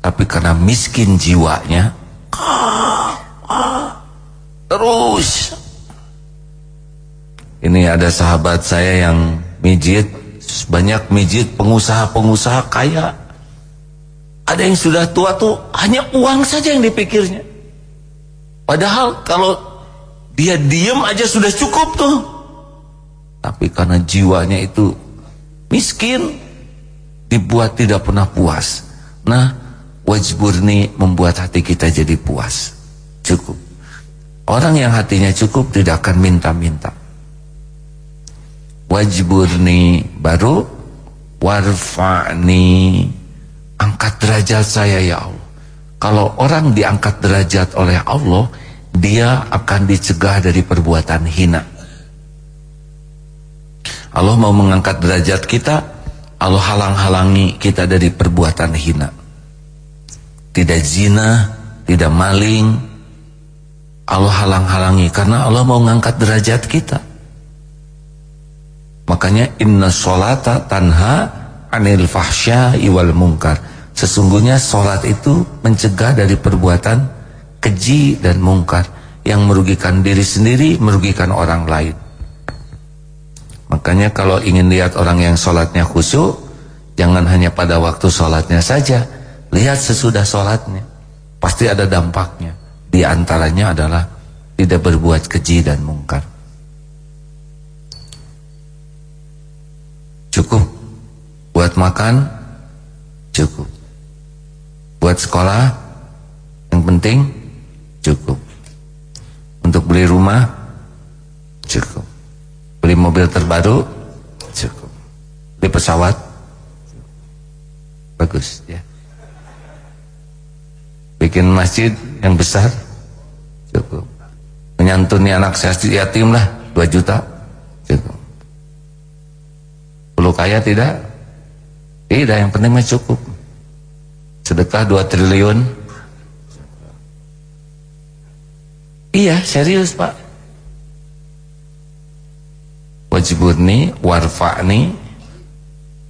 Tapi karena miskin jiwanya Terus. Ini ada sahabat saya yang mijit Banyak mijit pengusaha-pengusaha kaya. Ada yang sudah tua tuh Hanya uang saja yang dipikirnya. Padahal kalau Dia diem aja sudah cukup tuh. Tapi karena jiwanya itu Miskin Dibuat tidak pernah puas Nah Wajburni membuat hati kita jadi puas Cukup Orang yang hatinya cukup tidak akan minta-minta. Wajburni baru warfa'ni angkat derajat saya ya Allah. Kalau orang diangkat derajat oleh Allah, dia akan dicegah dari perbuatan hina. Allah mau mengangkat derajat kita, Allah halang-halangi kita dari perbuatan hina. Tidak zina, tidak maling, Allah halang-halangi karena Allah mau ngangkat derajat kita. Makanya inna solata tanha anil fahsya iwal mungkar. Sesungguhnya solat itu mencegah dari perbuatan keji dan mungkar yang merugikan diri sendiri, merugikan orang lain. Makanya kalau ingin lihat orang yang solatnya khusyuk, jangan hanya pada waktu solatnya saja, lihat sesudah solatnya, pasti ada dampaknya. Di antaranya adalah tidak berbuat keji dan mungkar. Cukup buat makan, cukup. Buat sekolah, yang penting cukup. Untuk beli rumah, cukup. Beli mobil terbaru, cukup. Beli pesawat, bagus ya. Bikin masjid yang besar, cukup. Menyantuni anak yatim lah 2 juta? Cukup. Perlu kaya tidak? Tidak yang penting mah cukup. Sedekah 2 triliun? Iya serius pak wajibuni warfa'ni.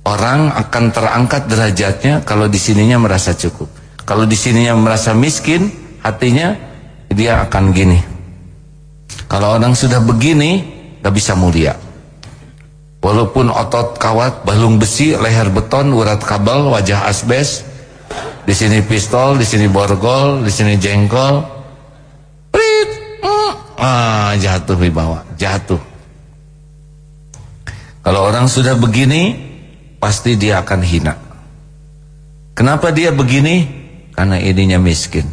Orang akan terangkat derajatnya kalau di sininya merasa cukup. Kalau di sininya merasa miskin hatinya dia akan gini. Kalau orang sudah begini gak bisa mulia. Walaupun otot kawat balung besi leher beton urat kabel wajah asbes di sini pistol di sini borgol di sini jengkol. Mm, ah jatuh di bawah jatuh kalau orang sudah begini pasti dia akan hina kenapa dia begini karena ininya miskin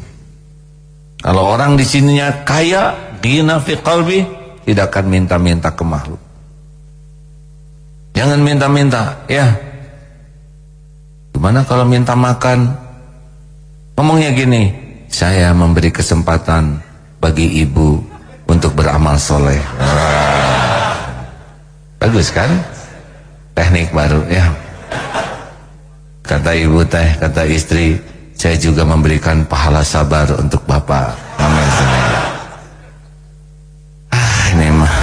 kalau orang di sininya kaya, gina fi qalbi, tidak akan minta-minta ke makhluk. Jangan minta-minta, ya. Gimana kalau minta makan? Ngomongnya gini, saya memberi kesempatan bagi ibu untuk beramal soleh. Bagus kan? Teknik baru ya. Kata ibu teh, kata istri, saya juga memberikan pahala sabar untuk Bapak. Amin. Ah, ini mah.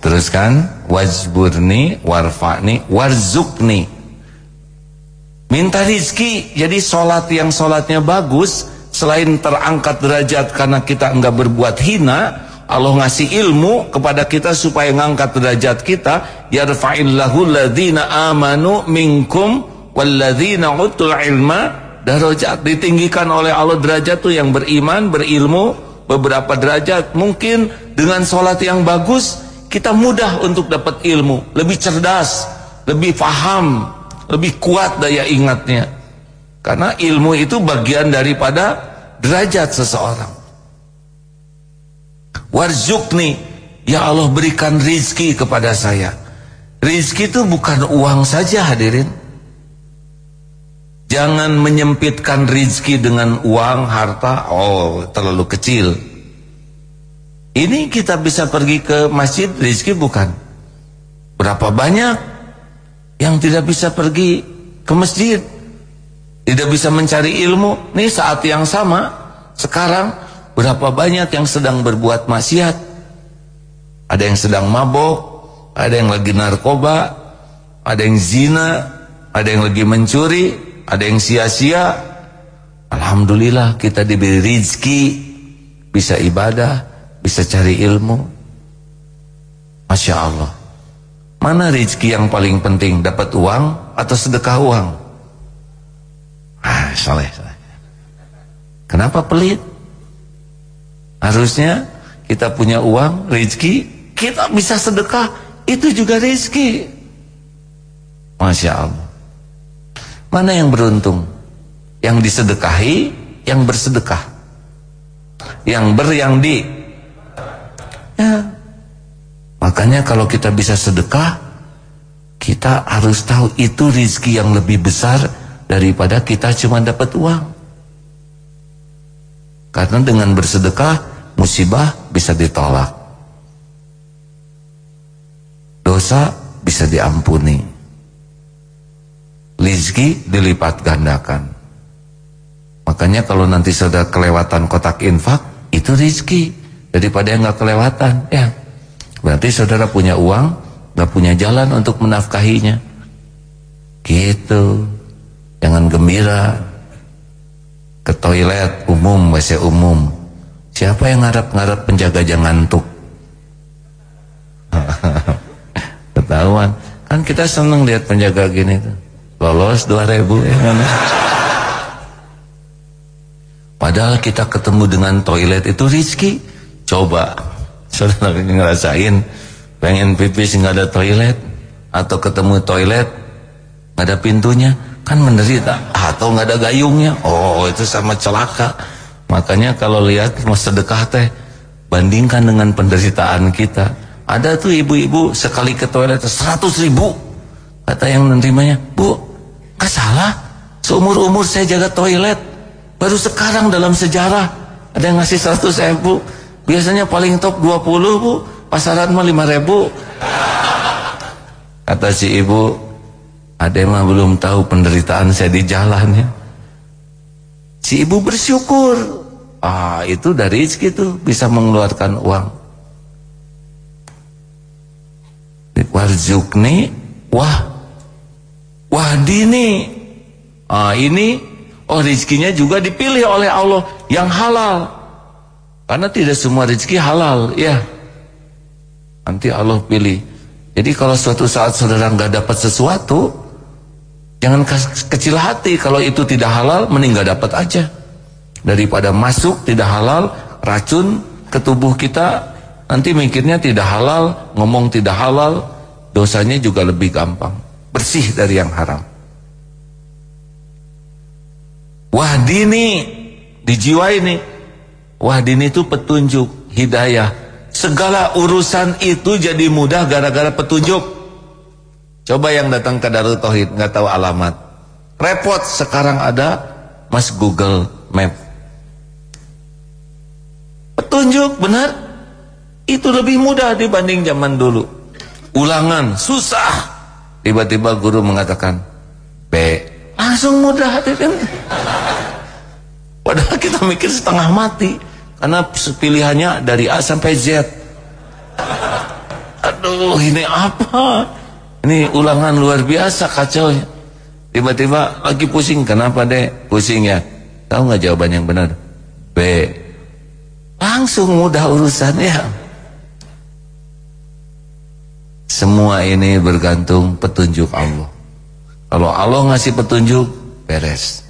Teruskan wajburni warfa'ni warzukni. Minta rizki. Jadi solat yang solatnya bagus selain terangkat derajat karena kita enggak berbuat hina, Allah ngasih ilmu kepada kita supaya ngangkat derajat kita. Yarfa'illahu ladhina amanu minkum walladzina utul ilma darajat ditinggikan oleh Allah derajat tuh yang beriman, berilmu, beberapa derajat. Mungkin dengan sholat yang bagus kita mudah untuk dapat ilmu, lebih cerdas, lebih faham, lebih kuat daya ingatnya. Karena ilmu itu bagian daripada derajat seseorang. Warzukni, ya Allah berikan rizki kepada saya. Rizki itu bukan uang saja hadirin. Jangan menyempitkan rizki dengan uang, harta, oh terlalu kecil. Ini kita bisa pergi ke masjid, rizki bukan. Berapa banyak yang tidak bisa pergi ke masjid. Tidak bisa mencari ilmu. Ini saat yang sama, sekarang berapa banyak yang sedang berbuat maksiat. Ada yang sedang mabok, ada yang lagi narkoba, ada yang zina, ada yang lagi mencuri, ada yang sia-sia. Alhamdulillah kita diberi rizki bisa ibadah bisa cari ilmu. Masya Allah. Mana rizki yang paling penting? Dapat uang atau sedekah uang? Ah saleh, saleh. kenapa pelit harusnya kita punya uang rizki kita bisa sedekah itu juga rizki Masya Allah Mana yang beruntung? Yang disedekahi, yang bersedekah. Yang ber, yang di. Ya. Makanya kalau kita bisa sedekah, kita harus tahu itu rizki yang lebih besar daripada kita cuma dapat uang. Karena dengan bersedekah, musibah bisa ditolak. Dosa bisa diampuni rizki dilipat gandakan. Makanya kalau nanti sudah kelewatan kotak infak, itu rizki. Daripada yang gak kelewatan, ya. Berarti saudara punya uang, gak punya jalan untuk menafkahinya. Gitu. Jangan gembira. Ke toilet umum, WC umum. Siapa yang ngarap-ngarap penjaga jangan ngantuk? *laughs* Ketahuan. Kan kita seneng lihat penjaga gini tuh lolos 2000 ya kan padahal kita ketemu dengan toilet itu rizki coba *laughs* saudara ngerasain pengen pipis nggak ada toilet atau ketemu toilet nggak ada pintunya kan menderita atau nggak ada gayungnya oh itu sama celaka makanya kalau lihat sedekah teh bandingkan dengan penderitaan kita ada tuh ibu-ibu sekali ke toilet 100 ribu kata yang menerimanya bu Gak salah. Seumur-umur saya jaga toilet. Baru sekarang dalam sejarah ada yang ngasih 100 ribu. Biasanya paling top 20 bu. Pasaran mah 5 ribu. Kata si ibu, ada yang belum tahu penderitaan saya di jalan ya. Si ibu bersyukur. Ah, itu dari rezeki tuh bisa mengeluarkan uang. Warzukni wah Wahdini. Ah, ini oh rezekinya juga dipilih oleh Allah yang halal. Karena tidak semua rezeki halal, ya. Nanti Allah pilih. Jadi kalau suatu saat saudara nggak dapat sesuatu, jangan kecil hati kalau itu tidak halal, mending nggak dapat aja. Daripada masuk tidak halal, racun ke tubuh kita, nanti mikirnya tidak halal, ngomong tidak halal, dosanya juga lebih gampang bersih dari yang haram. Wahdini di jiwa ini. Wahdini itu petunjuk, hidayah. Segala urusan itu jadi mudah gara-gara petunjuk. Coba yang datang ke Darul Tauhid nggak tahu alamat. Repot sekarang ada Mas Google Map. Petunjuk benar. Itu lebih mudah dibanding zaman dulu. Ulangan susah. Tiba-tiba guru mengatakan B. Langsung mudah kan. *laughs* Padahal kita mikir setengah mati karena pilihannya dari A sampai Z. Aduh, ini apa? Ini ulangan luar biasa kacau. Tiba-tiba lagi pusing. Kenapa, Dek? Pusing ya. Tahu nggak jawaban yang benar? B. Langsung mudah urusannya. Semua ini bergantung petunjuk Allah. Kalau Allah ngasih petunjuk, beres.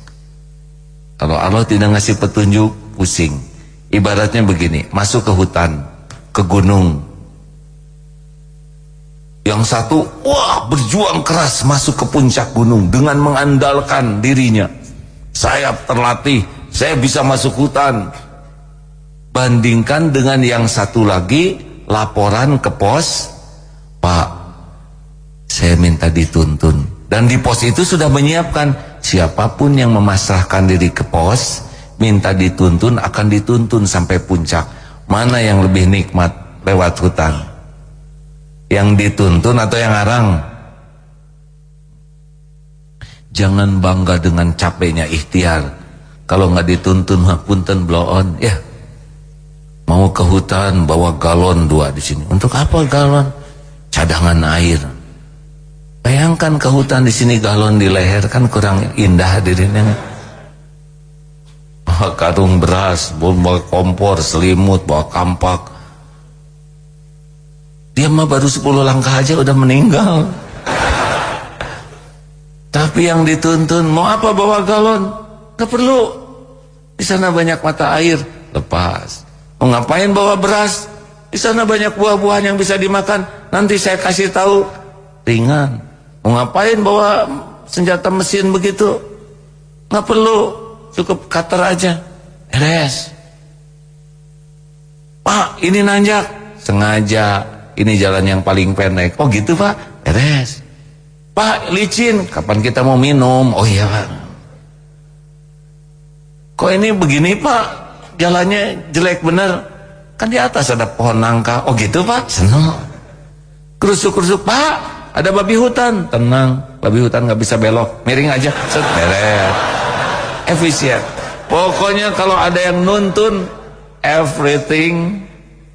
Kalau Allah tidak ngasih petunjuk, pusing. Ibaratnya begini, masuk ke hutan, ke gunung. Yang satu, wah berjuang keras masuk ke puncak gunung dengan mengandalkan dirinya. Saya terlatih, saya bisa masuk hutan. Bandingkan dengan yang satu lagi, laporan ke pos, Pak, saya minta dituntun. Dan di pos itu sudah menyiapkan, siapa pun yang memasrahkan diri ke pos minta dituntun akan dituntun sampai puncak mana yang lebih nikmat lewat hutan yang dituntun atau yang arang jangan bangga dengan capeknya ikhtiar. Kalau nggak dituntun mah punten blow on ya. Mau ke hutan bawa galon dua di sini. Untuk apa galon? Cadangan air. Bayangkan ke hutan di sini galon di leher kan kurang indah dirinya. Bawa karung beras bawa kompor selimut bawa kampak dia mah baru 10 langkah aja udah meninggal tapi yang dituntun mau apa bawa galon gak perlu di sana banyak mata air lepas Mau ngapain bawa beras? Di sana banyak buah-buahan yang bisa dimakan. Nanti saya kasih tahu ringan. Mau ngapain bawa senjata mesin begitu? Nggak perlu, cukup cutter aja. Beres. Pak, ini nanjak. Sengaja, ini jalan yang paling pendek. Oh gitu pak? Beres. Pak, licin. Kapan kita mau minum? Oh iya pak. Kok ini begini pak? jalannya jelek bener kan di atas ada pohon nangka oh gitu pak senang kerusuk-kerusuk pak ada babi hutan tenang babi hutan nggak bisa belok miring aja set beres efisien pokoknya kalau ada yang nuntun everything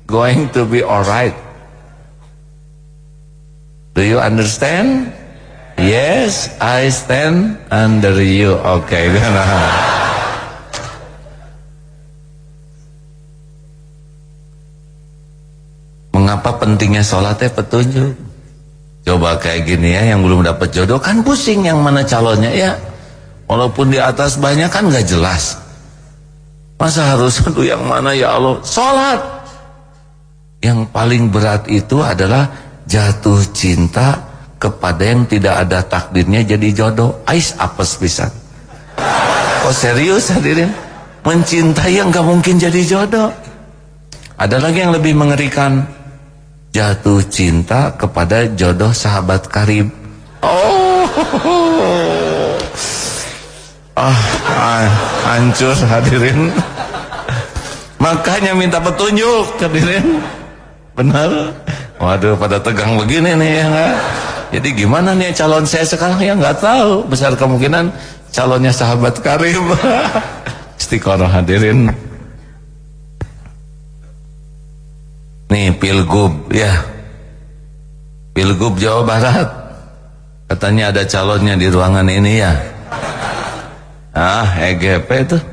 going to be alright do you understand yes I stand under you oke okay. *laughs* Mengapa pentingnya sholatnya petunjuk? Coba kayak gini ya, yang belum dapat jodoh kan pusing yang mana calonnya ya. Walaupun di atas banyak kan gak jelas. Masa harus *laughs* aduh yang mana ya Allah? Sholat. Yang paling berat itu adalah jatuh cinta kepada yang tidak ada takdirnya jadi jodoh. Ais apes pisan. Oh serius hadirin? Mencintai yang gak mungkin jadi jodoh. Ada lagi yang lebih mengerikan jatuh cinta kepada jodoh sahabat karib. Oh, ah, ah hancur hadirin. Makanya minta petunjuk hadirin. Benar? Waduh, pada tegang begini nih ya nggak? Jadi gimana nih calon saya sekarang ya nggak tahu. Besar kemungkinan calonnya sahabat karib. *laughs* Istiqoroh hadirin. Nih Pilgub ya Pilgub Jawa Barat Katanya ada calonnya di ruangan ini ya Ah EGP tuh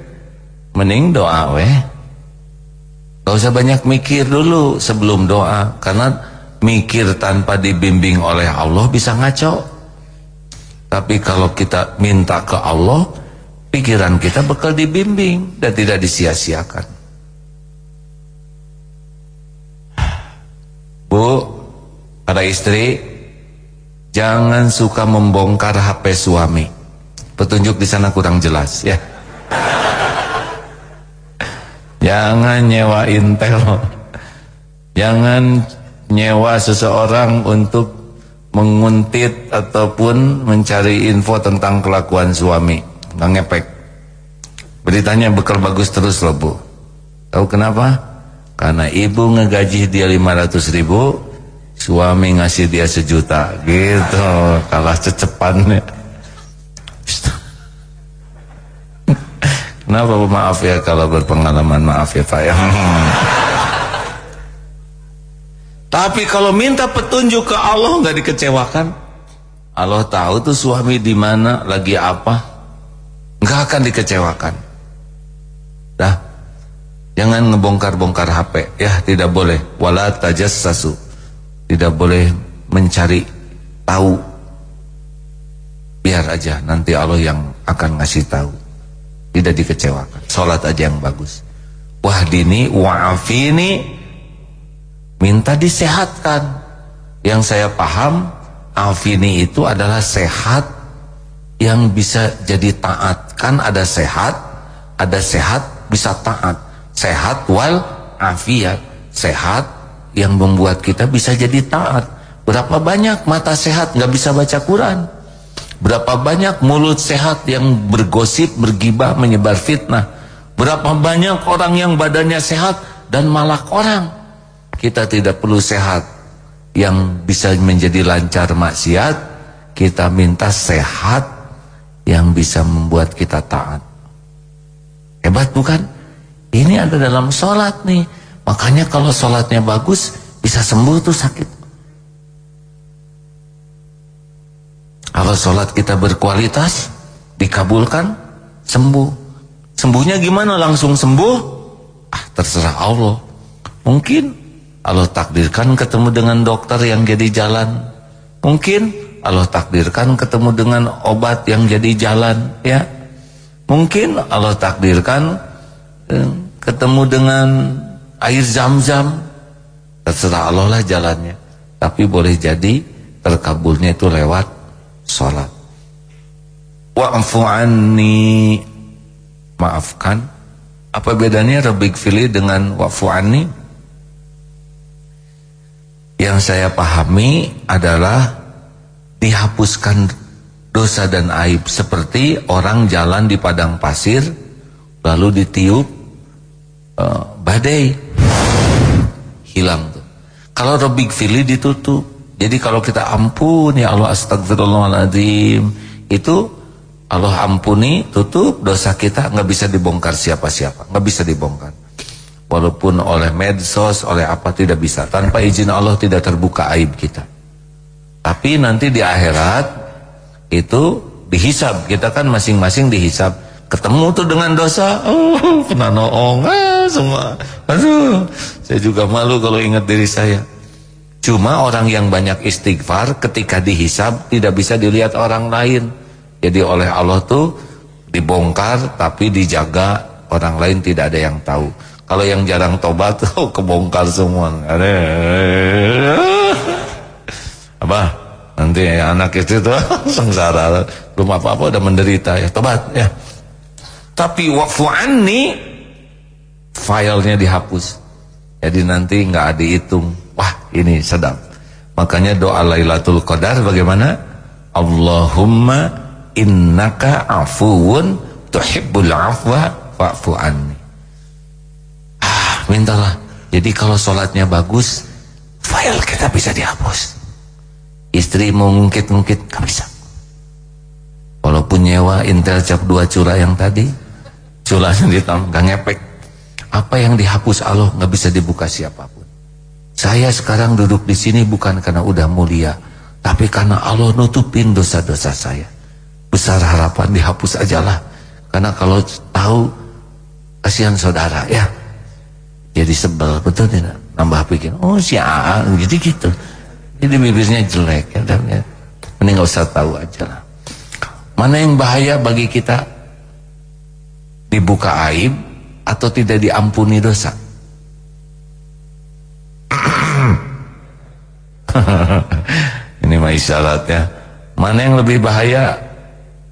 Mending doa weh Gak usah banyak mikir dulu sebelum doa Karena mikir tanpa dibimbing oleh Allah bisa ngaco Tapi kalau kita minta ke Allah Pikiran kita bakal dibimbing Dan tidak disia-siakan Bu, para istri, jangan suka membongkar HP suami. Petunjuk di sana kurang jelas, ya. *laughs* Jangan nyewa intel. Jangan nyewa seseorang untuk menguntit ataupun mencari info tentang kelakuan suami. Nggak ngepek. Beritanya bekal bagus terus loh, Bu. Tahu kenapa? Karena ibu ngegaji dia 500 ribu Suami ngasih dia sejuta Gitu Kalah cecepannya *laughs* Kenapa maaf ya kalau berpengalaman Maaf ya Pak ya *laughs* Tapi kalau minta petunjuk ke Allah nggak dikecewakan Allah tahu tuh suami di mana lagi apa nggak akan dikecewakan dah Jangan ngebongkar-bongkar HP ya, tidak boleh. Wala tajassasu. Tidak boleh mencari tahu. Biar aja nanti Allah yang akan ngasih tahu. Tidak dikecewakan. Salat aja yang bagus. Wahdini wa'afini minta disehatkan. Yang saya paham afini itu adalah sehat yang bisa jadi taat. Kan ada sehat, ada sehat bisa taat sehat wal afiat sehat yang membuat kita bisa jadi taat berapa banyak mata sehat nggak bisa baca Quran Berapa banyak mulut sehat yang bergosip, bergibah, menyebar fitnah. Berapa banyak orang yang badannya sehat dan malah orang. Kita tidak perlu sehat yang bisa menjadi lancar maksiat. Kita minta sehat yang bisa membuat kita taat. Hebat bukan? Ini ada dalam sholat nih. Makanya kalau sholatnya bagus, bisa sembuh tuh sakit. Kalau sholat kita berkualitas, dikabulkan, sembuh. Sembuhnya gimana? Langsung sembuh? Ah, terserah Allah. Mungkin Allah takdirkan ketemu dengan dokter yang jadi jalan. Mungkin Allah takdirkan ketemu dengan obat yang jadi jalan, ya. Mungkin Allah takdirkan eh, ketemu dengan air zam-zam. Terserah Allah lah jalannya. Tapi boleh jadi terkabulnya itu lewat sholat. Wa'fu anni maafkan. Apa bedanya Rabbik fili dengan wa'fu anni? Yang saya pahami adalah dihapuskan dosa dan aib seperti orang jalan di padang pasir lalu ditiup uh, badai hilang tuh. Kalau Rabbik fili ditutup jadi kalau kita ampun ya Allah astagfirullahaladzim itu Allah ampuni tutup dosa kita nggak bisa dibongkar siapa-siapa nggak bisa dibongkar walaupun oleh medsos oleh apa tidak bisa. Tanpa izin Allah tidak terbuka aib kita. Tapi nanti di akhirat itu dihisab. Kita kan masing-masing dihisab. Ketemu tuh dengan dosa. Oh pernah noong. Ah, semua. Aduh saya juga malu kalau ingat diri saya. Cuma orang yang banyak istighfar ketika dihisab tidak bisa dilihat orang lain. Jadi oleh Allah tuh dibongkar tapi dijaga. Orang lain tidak ada yang tahu. Kalau yang jarang tobat tuh *laughs* oh, kebongkar semua. Apa? Nanti anak itu tuh *laughs* sengsara, belum apa-apa udah menderita ya. Tobat ya. Tapi wa'fu anni filenya dihapus. Jadi nanti nggak dihitung Wah ini sedap. Makanya doa Lailatul Qadar bagaimana? Allahumma innaka afuun tuhibbul afwa fa'fu anni. Ah, mintalah. Jadi kalau sholatnya bagus, file kita bisa dihapus. Istri mau ngungkit-ngungkit, gak bisa. Walaupun nyewa Intel cap dua curah yang tadi, curahnya ditambah, gak ngepek. Apa yang dihapus Allah gak bisa dibuka siapa pun. Saya sekarang duduk di sini bukan karena udah mulia, tapi karena Allah nutupin dosa-dosa saya. Besar harapan dihapus ajalah. Karena kalau tahu kasihan saudara ya. Jadi sebel betul tidak? Nambah pikir, oh si A, jadi gitu. Jadi bibirnya jelek ya, dan ya. Ini nggak usah tahu aja lah. Mana yang bahaya bagi kita? Dibuka aib atau tidak diampuni dosa? *clears throat* Ini mah isyarat ya. Mana yang lebih bahaya?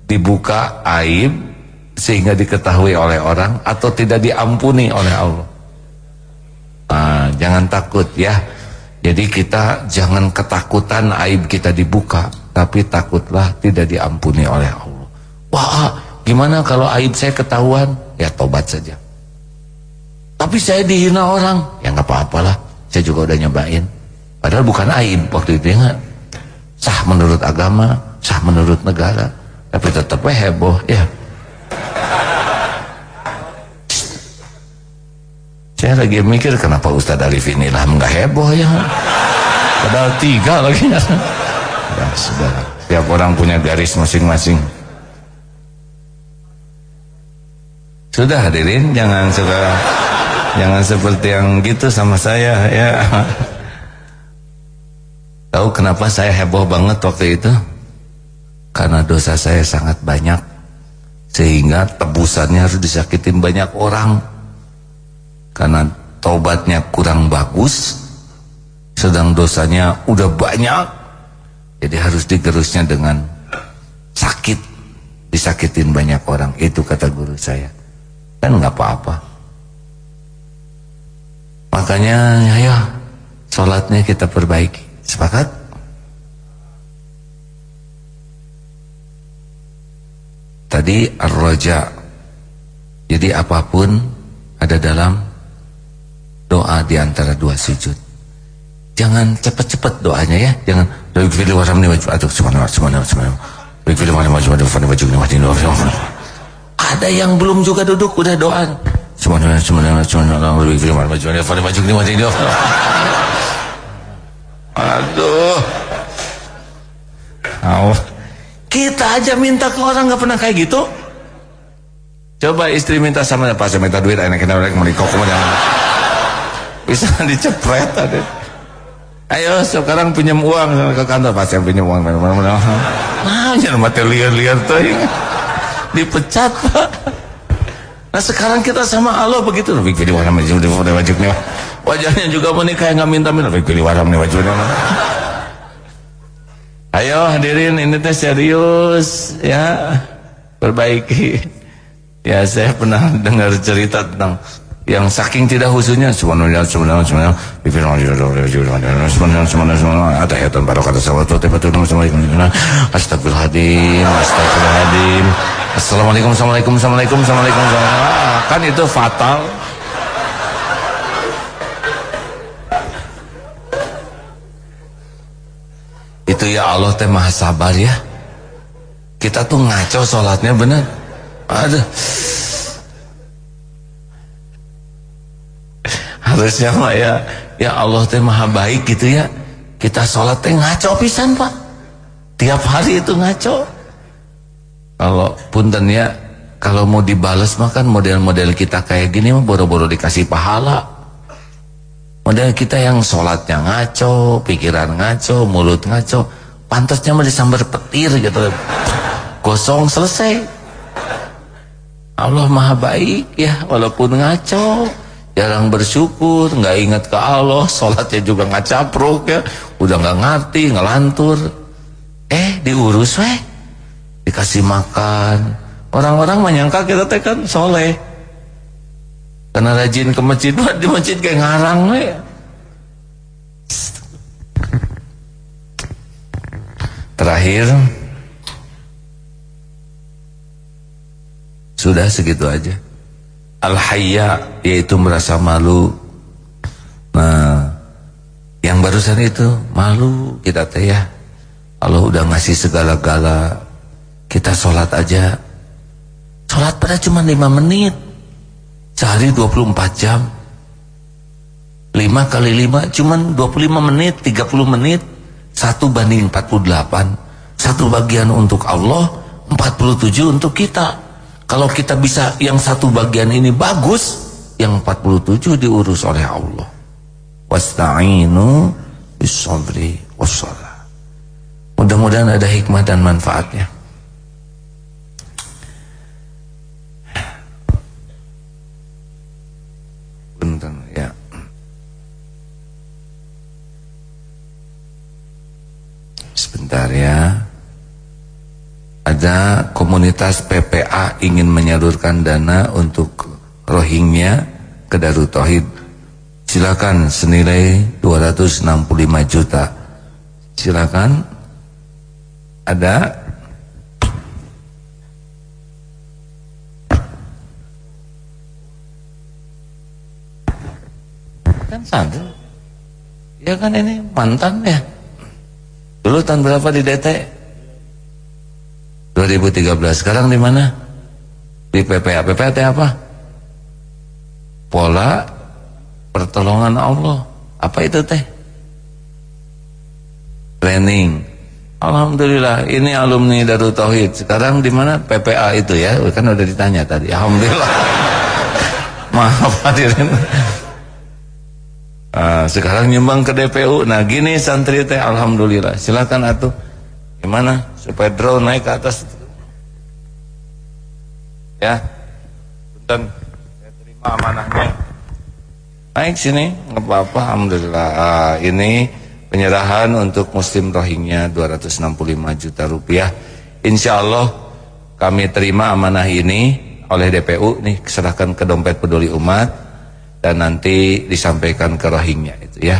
Dibuka aib sehingga diketahui oleh orang atau tidak diampuni oleh Allah. Nah, jangan takut ya. Jadi kita jangan ketakutan aib kita dibuka, tapi takutlah tidak diampuni oleh Allah. Wah, gimana kalau aib saya ketahuan? Ya tobat saja. Tapi saya dihina orang, ya nggak apa-apalah. Saya juga udah nyobain. Padahal bukan aib waktu itu ya Sah menurut agama, sah menurut negara, tapi tetap heboh ya. Saya lagi mikir kenapa Ustadz Arif inilah nggak heboh ya. Padahal tiga lagi. Ya sudah, setiap orang punya garis masing-masing. Sudah hadirin, jangan suka jangan seperti yang gitu sama saya ya. Tahu kenapa saya heboh banget waktu itu? Karena dosa saya sangat banyak. Sehingga tebusannya harus disakitin banyak orang. Karena taubatnya kurang bagus. Sedang dosanya udah banyak. Jadi harus digerusnya dengan sakit. Disakitin banyak orang. Itu kata guru saya. Kan nggak apa-apa. Makanya ayo sholatnya kita perbaiki. Sepakat? Tadi ar-raja. Jadi apa pun ada dalam doa di antara dua sujud. Jangan cepat-cepat doanya ya. Jangan Ada yang belum juga duduk udah doa. Aduh. Oh. Kita aja minta ke orang nggak pernah kayak gitu. Coba istri minta sama pas minta duit enak enak mereka menikah kemudian bisa *laughs* dicepret ada. Ayo sekarang pinjam uang ke kantor pas yang pinjam uang. Nah, jangan mati liar-liar tuh. Dipecat, Pak. Nah, sekarang kita sama Allah begitu. Pilih warna nih. Wajahnya juga menikah nggak minta-minta. Pilih warna nih wajibnya. Ayo hadirin ini teh serius ya. Perbaiki. Ya saya pernah dengar cerita tentang yang saking tidak khususnya subhanallah subhanallah bifir subhanallah subhanallah subhanallah ada hayatan barokah sawat tiba-tiba assalamualaikum astagfirullahaladzim astagfirullahaladzim assalamualaikum assalamualaikum assalamualaikum assalamualaikum kan itu fatal itu ya Allah teh maha sabar ya kita tuh ngaco sholatnya bener aduh harusnya mah ya. Ya Allah teh maha baik gitu ya. Kita sholat teh ngaco pisan pak. Tiap hari itu ngaco. Kalau punten ya kalau mau dibales mah kan model-model kita kayak gini mah boro-boro dikasih pahala. Model kita yang sholatnya ngaco pikiran ngaco mulut ngaco pantasnya mah disambar petir gitu. Gosong selesai. Allah maha baik ya walaupun ngaco jarang bersyukur, nggak ingat ke Allah, *laughs* sholatnya juga nggak capruk ya, udah nggak ngerti, ngelantur. Eh diurus weh, dikasih makan. Orang-orang menyangka kita teh kan soleh, karena rajin ke masjid, *laughs* di masjid kayak ngarang weh. Terakhir, sudah segitu aja al-hayya yaitu merasa malu. Nah yang barusan itu malu kita teh ya. Allah udah ngasih segala-gala kita sholat aja. Sholat pada cuma 5 menit. Sehari 24 jam. 5 kali 5 cuma 25 menit 30 menit. Satu banding 48 satu bagian untuk Allah 47 untuk kita kalau kita bisa yang satu bagian ini bagus, yang 47 diurus oleh Allah. Wasta'inu bis-sabri was-shalah. Mudah-mudahan ada hikmah dan manfaatnya. Bentar ya. Sebentar ya ada komunitas PPA ingin menyalurkan dana untuk Rohingya ke Darut Tauhid. Silakan senilai 265 juta. Silakan. Ada kan santri ya kan ini mantan ya dulu tahun berapa di DT 2013 sekarang di mana? Di PPA PPA apa? Pola pertolongan Allah. Apa itu teh? Training. Alhamdulillah ini alumni Darut Tauhid. Sekarang di mana? PPA itu ya. Kan udah ditanya tadi. Alhamdulillah. *laughs* Maaf hadirin. Nah, sekarang nyumbang ke DPU nah gini santri teh Alhamdulillah. Silakan atuh. Gimana supaya drone naik ke atas. Ya. Dan saya terima amanahnya. Naik sini nggak apa-apa Alhamdulillah. Ah, ini penyerahan untuk muslim rohingya 265 juta rupiah. Insya Allah kami terima amanah ini oleh DPU nih serahkan ke dompet peduli umat dan nanti disampaikan ke rohingya itu ya.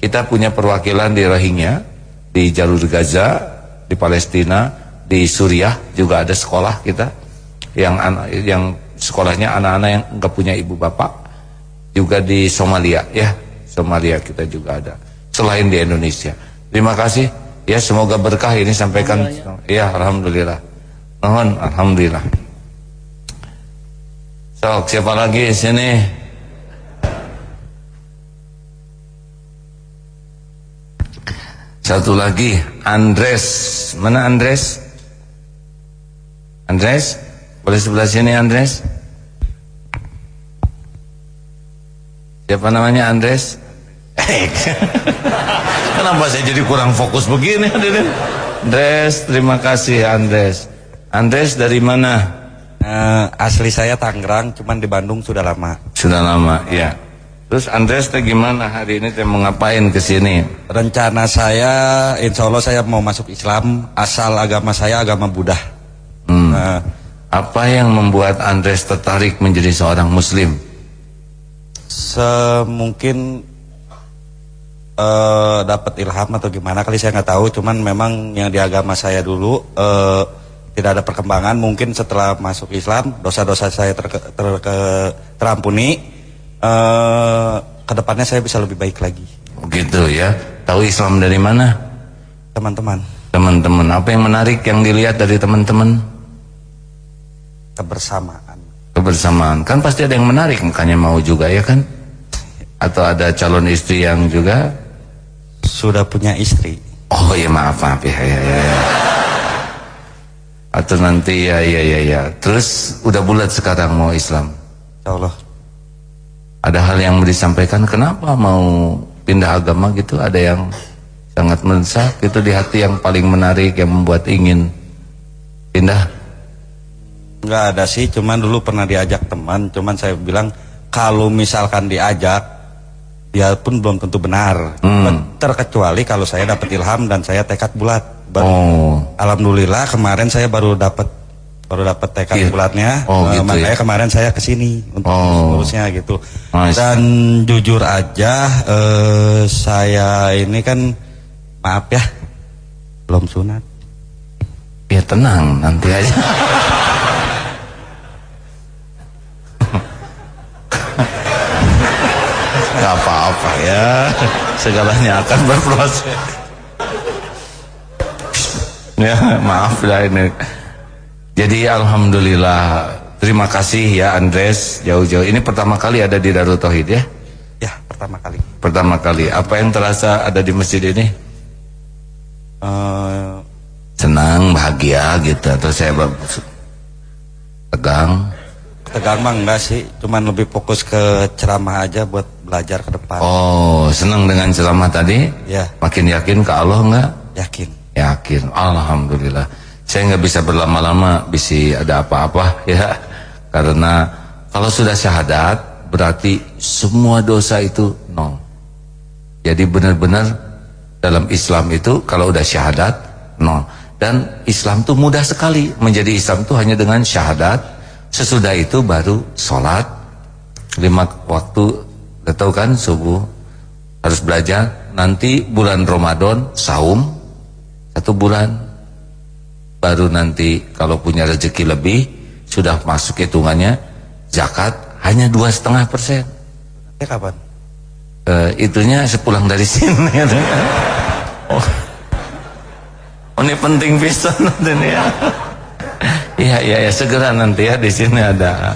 Kita punya perwakilan di rohingya di jalur Gaza di Palestina, di Suriah juga ada sekolah kita. yang anak yang sekolahnya anak-anak yang enggak punya ibu bapak juga di Somalia ya. Somalia kita juga ada selain di Indonesia. Terima kasih. Ya semoga berkah ini sampaikan. Ya alhamdulillah. Mohon alhamdulillah. So siapa lagi sini satu lagi Andres mana Andres Andres boleh sebelah sini Andres Siapa namanya Andres? *laughs* Kenapa saya jadi kurang fokus begini Andres, terima kasih Andres. Andres dari mana? Uh, asli saya Tangerang, cuman di Bandung sudah lama. Sudah lama, ya. Terus Andres teh gimana hari ini teh mau ngapain ke sini? Rencana saya, insya Allah saya mau masuk Islam, asal agama saya agama Buddha. Hmm. Uh, Apa yang membuat Andres tertarik menjadi seorang Muslim? semungkin uh, dapat ilham atau gimana kali saya nggak tahu cuman memang yang di agama saya dulu uh, tidak ada perkembangan mungkin setelah masuk Islam dosa-dosa saya ter, ter, ter, terampuni uh, ke depannya saya bisa lebih baik lagi. Gitu ya. Tahu Islam dari mana? Teman-teman. Teman-teman. Apa yang menarik yang dilihat dari teman-teman? Kebersamaan. Kebersamaan. Kan pasti ada yang menarik makanya mau juga ya kan? Atau ada calon istri yang juga? Sudah punya istri. Oh ya maaf maaf ya ya ya, ya. atau nanti ya ya ya ya. Terus udah bulat sekarang mau Islam? Insya Allah ada hal yang mau disampaikan kenapa mau pindah agama gitu ada yang sangat mendesak itu di hati yang paling menarik yang membuat ingin pindah Enggak ada sih, cuman dulu pernah diajak teman, cuman saya bilang kalau misalkan diajak dia pun belum tentu benar. Hmm. Terkecuali kalau saya dapat ilham dan saya tekad bulat. Baru, oh. Alhamdulillah kemarin saya baru dapat baru dapat tekad yeah. bulatnya. Oh, uh, gitu makanya ya? kemarin saya ke sini untuk oh. gitu. Nice. Dan jujur aja uh, saya ini kan maaf ya belum sunat. Ya tenang nanti aja. Gak apa-apa ya Segalanya akan berproses Ya maaf lah ini Jadi Alhamdulillah Terima kasih ya Andres Jauh-jauh. Ini pertama kali ada di Darul Tauhid ya? Ya pertama kali. Pertama kali. Apa yang terasa ada di masjid ini? Uh... Senang, bahagia gitu. Atau saya tegang. Tegang mah enggak sih. Cuman lebih fokus ke ceramah aja buat belajar ke depan. Oh senang dengan ceramah tadi? Ya. Makin yakin ke Allah enggak? Yakin. Yakin. Alhamdulillah saya nggak bisa berlama-lama bisa ada apa-apa *laughs* ya. Karena kalau sudah syahadat berarti semua dosa itu nol. Jadi benar-benar dalam Islam itu kalau udah syahadat nol. Dan Islam tuh mudah sekali menjadi Islam tuh hanya dengan syahadat. Sesudah itu baru sholat. Lima waktu, gak tahu kan subuh. Harus belajar. Nanti bulan Ramadan saum. Satu bulan, baru nanti kalau punya rezeki lebih sudah masuk hitungannya zakat hanya dua setengah persen. Kapan? Uh, itunya sepulang dari sini. *laughs* oh. oh, ini penting pisan ini ya. Iya iya ya segera nanti ya di sini ada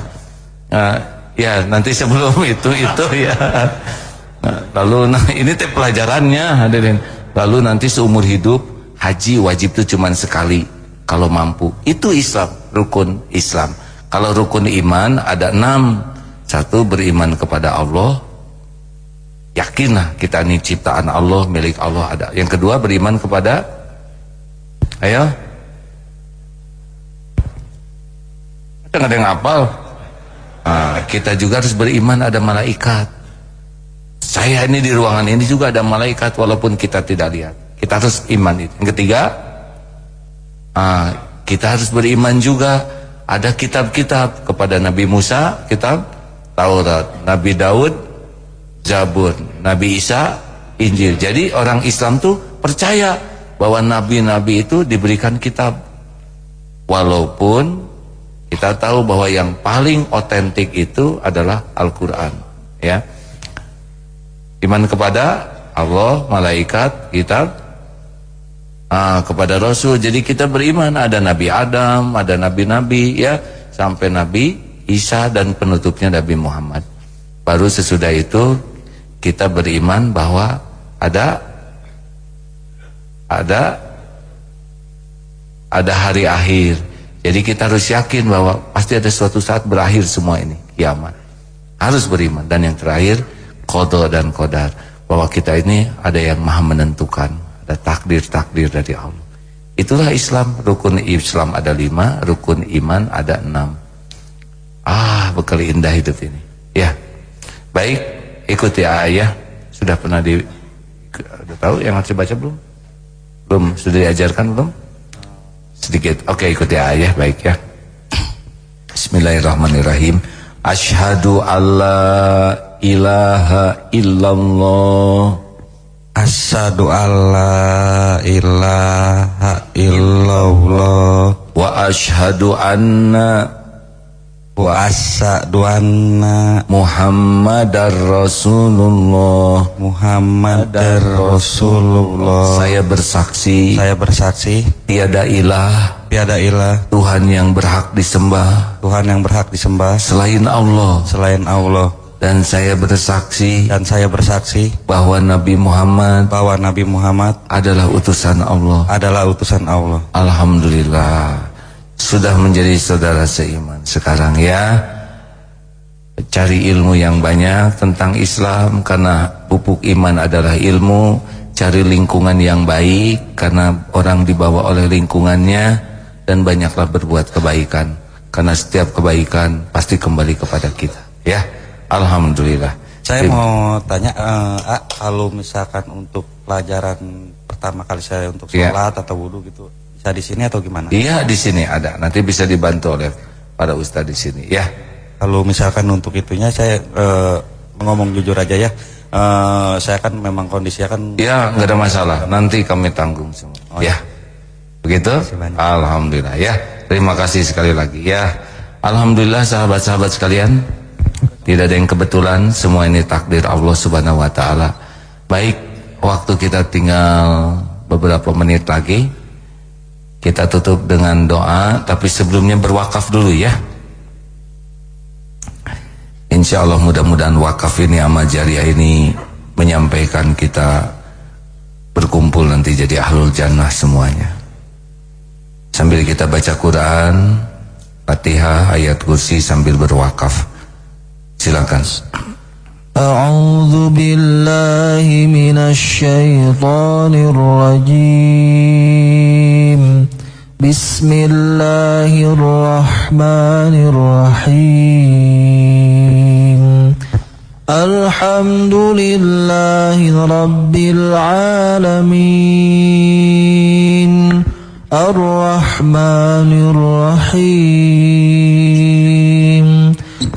uh, ya nanti sebelum *laughs* itu itu ya nah, lalu nah ini teh pelajarannya hadirin lalu nanti seumur hidup haji wajib itu cuma sekali kalau mampu itu Islam rukun Islam kalau rukun iman ada enam satu beriman kepada Allah yakinlah kita ini ciptaan Allah milik Allah ada yang kedua beriman kepada ayo ada yang hafal. Nah, kita juga harus beriman ada malaikat. Saya ini di ruangan ini juga ada malaikat walaupun kita tidak lihat. Kita harus iman itu. Yang ketiga, ah, kita harus beriman juga ada kitab-kitab kepada Nabi Musa, kitab Taurat, Nabi Daud, Zabur, Nabi Isa, Injil. Jadi orang Islam tuh percaya bahwa nabi-nabi itu diberikan kitab. Walaupun Kita tahu bahwa yang paling otentik itu adalah Al-Qur'an, ya. Iman kepada Allah, malaikat, kitab, ah, kepada Rasul. Jadi kita beriman ada Nabi Adam, ada nabi-nabi ya, sampai Nabi Isa dan penutupnya Nabi Muhammad. Baru sesudah itu kita beriman bahwa ada ada ada hari akhir. Jadi kita harus yakin bahwa pasti ada suatu saat berakhir semua ini, kiamat. Harus beriman dan yang terakhir qada dan qadar bahwa kita ini ada yang maha menentukan, ada takdir-takdir dari Allah. Itulah Islam, rukun Islam ada lima, rukun iman ada enam. Ah, bekal indah hidup ini. Ya, baik, ikuti ayah. Sudah pernah di, sudah tahu yang harus dibaca belum? Belum, sudah diajarkan belum? Sedikit, oke ikuti ayah, baik ya. Bismillahirrahmanirrahim. Ashadu alla ilaha illallah. Asyhadu alla ilaha illallah Wa ashadu anna wa asyhadu anna Muhammadar Rasulullah. Muhammadar Rasulullah. Saya bersaksi. Saya bersaksi. Tiada ilah. Tiada ilah. Tuhan yang berhak disembah. Tuhan yang berhak disembah. Selain Allah. Selain Allah dan saya bersaksi dan saya bersaksi bahwa Nabi Muhammad bahwa Nabi Muhammad adalah utusan Allah. adalah utusan Allah. Alhamdulillah sudah menjadi saudara seiman. Sekarang ya cari ilmu yang banyak tentang Islam karena pupuk iman adalah ilmu. Cari lingkungan yang baik karena orang dibawa oleh lingkungannya dan banyaklah berbuat kebaikan karena setiap kebaikan pasti kembali kepada kita. Ya, alhamdulillah. Saya mau tanya eh, A, kalau misalkan untuk pelajaran pertama kali saya untuk Iya. sholat atau wudhu gitu bisa di sini atau gimana? Iya di sini ada. Nanti bisa dibantu oleh para ustadz di sini. Ya. Kalau misalkan untuk itunya saya eh, ngomong jujur aja ya. Eh, saya kan memang kondisinya kan Ya nggak ada masalah. Nanti kami tanggung semua. Oh, ya. Begitu? kasih banyak. Alhamdulillah ya. Terima kasih sekali lagi ya. Alhamdulillah sahabat-sahabat sekalian. Tidak ada yang kebetulan. Semua ini takdir Allah Subhanahu Wa Taala. Baik. Waktu kita tinggal beberapa menit lagi. Kita tutup dengan doa. Tapi sebelumnya berwakaf dulu ya. Insya Allah mudah-mudahan wakaf ini amal jariah ini menyampaikan kita berkumpul nanti jadi ahlul jannah semuanya. Sambil kita baca Quran, Fatihah, ayat kursi sambil berwakaf. Silakan. A'udzu billahi minasy syaithanir rajim. Bismillahirrahmanirrahim. Alhamdulillahi rabbil alamin. Arrahmanirrahim.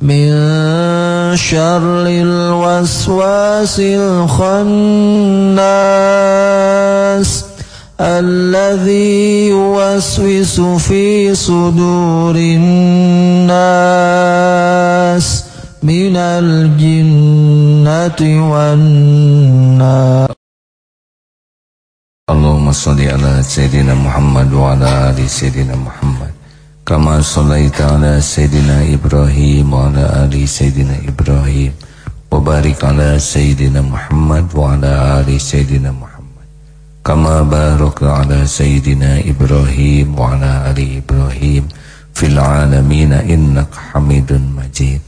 من شر الوسواس الخناس الذي يوسوس في صدور الناس من الجنة والنار. اللهم صل على سيدنا محمد وعلى آل سيدنا محمد. كما صليت على سيدنا إبراهيم وعلى آل سيدنا إبراهيم وبارك على سيدنا محمد وعلى آل سيدنا محمد كما بارك على سيدنا إبراهيم وعلى آل إبراهيم في العالمين إنك حميد مجيد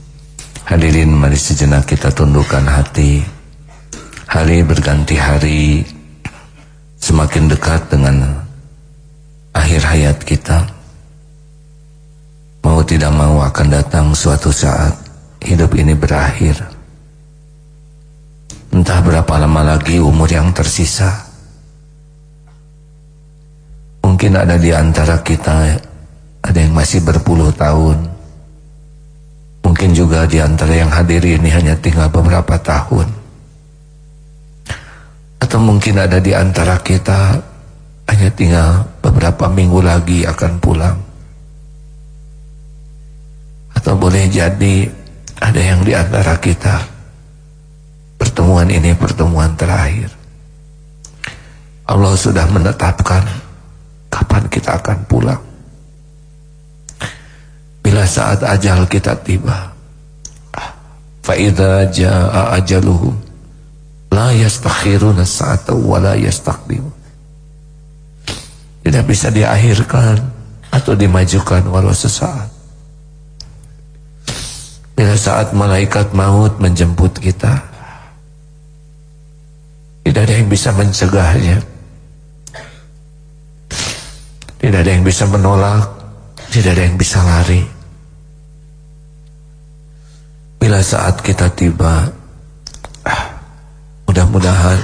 Hadirin mari sejenak kita tundukkan hati Hari berganti hari Semakin dekat dengan Akhir hayat kita Mau tidak mau akan datang suatu saat Hidup ini berakhir Entah berapa lama lagi umur yang tersisa Mungkin ada di antara kita ada yang masih berpuluh tahun. Mungkin juga di antara yang hadir ini hanya tinggal beberapa tahun. Atau mungkin ada di antara kita hanya tinggal beberapa minggu lagi akan pulang. Atau boleh jadi ada yang di antara kita pertemuan ini pertemuan terakhir. Allah sudah menetapkan Kapan kita akan pulang? Bila saat ajal kita tiba. Fa'idha ja'a ajaluhum. La yastakhiruna sa'ata wa la. Tidak bisa diakhirkan atau dimajukan walau sesaat. Bila saat malaikat maut menjemput kita, tidak ada yang bisa mencegahnya. Tidak ada yang bisa menolak, tidak ada yang bisa lari. Bila saat kita tiba, ah, mudah-mudahan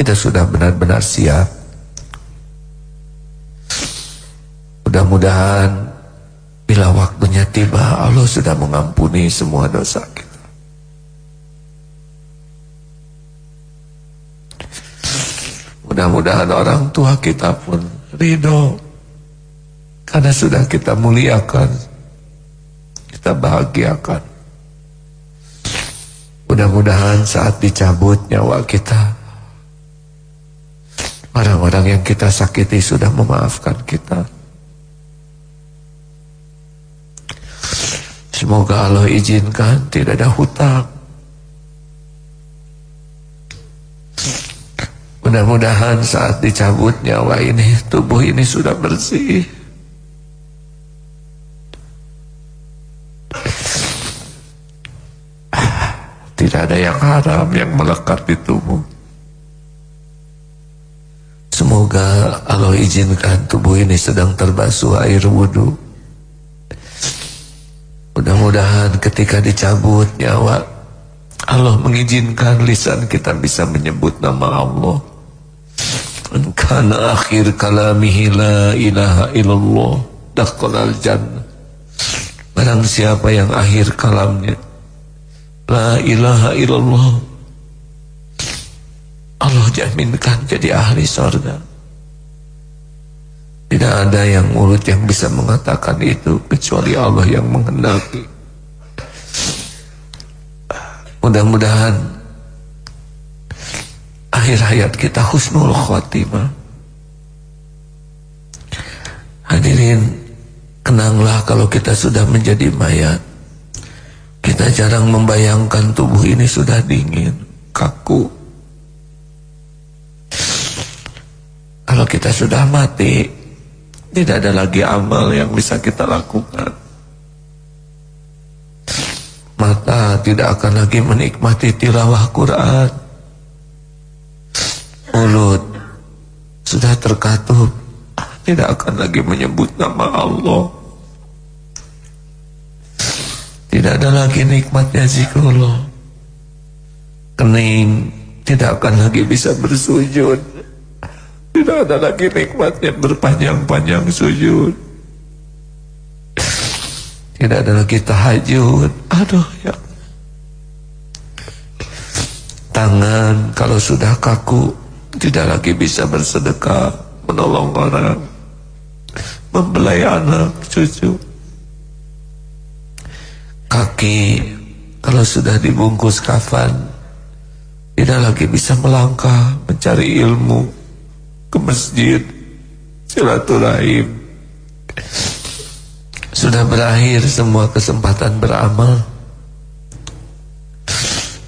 kita sudah benar-benar siap. Mudah-mudahan bila waktunya tiba Allah sudah mengampuni semua dosa kita. Mudah-mudahan orang tua kita pun ridho karena sudah kita muliakan, kita bahagiakan. Mudah-mudahan saat dicabut nyawa kita, orang-orang yang kita sakiti sudah memaafkan kita. Semoga Allah izinkan tidak ada hutang. Mudah-mudahan saat dicabut nyawa ini Tubuh ini sudah bersih. Tidak ada yang haram yang melekat di tubuh. Semoga Allah izinkan tubuh ini sedang terbasuh air wudhu. Mudah-mudahan ketika dicabut nyawa, Allah mengizinkan lisan kita bisa menyebut nama Allah. Karena akhir kalamihi la ilaha illallah al jannah. Barang siapa yang akhir kalamnya La ilaha illallah Allah jaminkan jadi ahli sorga Tidak ada yang mulut yang bisa mengatakan itu Kecuali Allah yang menghendaki. Mudah-mudahan Akhir hayat kita husnul khotimah Hadirin Kenanglah kalau kita sudah menjadi mayat. Kita jarang membayangkan tubuh ini sudah dingin Kaku. Kalau kita sudah mati, tidak ada lagi amal yang bisa kita lakukan. Mata tidak akan lagi menikmati tilawah Quran. Mulut sudah terkatup, tidak akan lagi menyebut nama Allah. Tidak ada lagi nikmatnya zikrullah. Kening tidak akan lagi bisa bersujud. Tidak ada lagi nikmatnya berpanjang-panjang sujud. Tidak ada lagi tahajud. Aduh ya. Tangan kalau sudah kaku tidak lagi bisa bersedekah, menolong orang, membelai anak, cucu. Kaki kalau sudah dibungkus kafan tidak lagi bisa melangkah mencari ilmu ke masjid. Silaturahim. Sudah berakhir semua kesempatan beramal.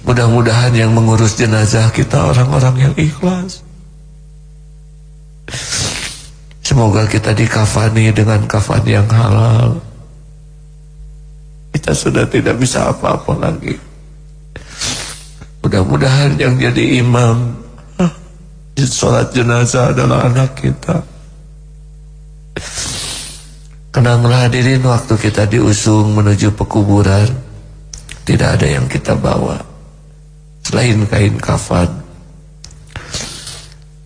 Mudah-mudahan yang mengurus jenazah kita orang-orang yang ikhlas. Semoga kita dikafani dengan kafan yang halal. Kita sudah tidak bisa apa-apa lagi. Mudah-mudahan yang jadi imam Sholat jenazah adalah anak kita. Kenanglah hadirin waktu kita diusung menuju pekuburan Tidak ada yang kita bawa. Selain kain kafan.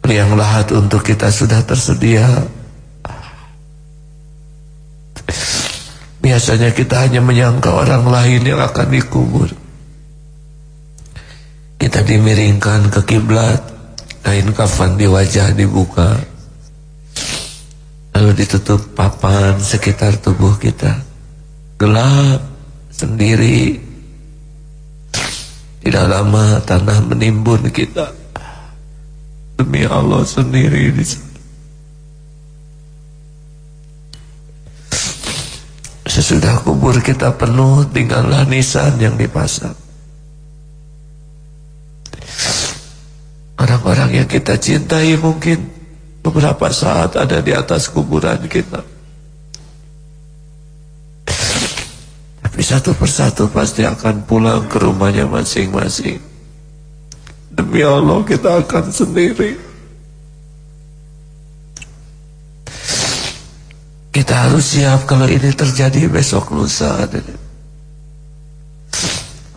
Liang lahat untuk kita sudah tersedia. Biasanya kita hanya menyangka orang lain yang akan dikubur. Kita dimiringkan ke kiblat kain kafan di wajah dibuka. Lalu ditutup papan sekitar tubuh kita. Gelap sendiri. Tidak lama tanah menimbun kita. Demi Allah sendiri di Sesudah kubur kita penuh tinggallah nisan yang dipasang Orang-orang yang kita cintai mungkin beberapa saat ada di atas kuburan kita. Tapi satu persatu pasti akan pulang ke rumahnya masing-masing. Demi Allah kita akan sendiri. Kita harus siap kalau ini terjadi besok lusa.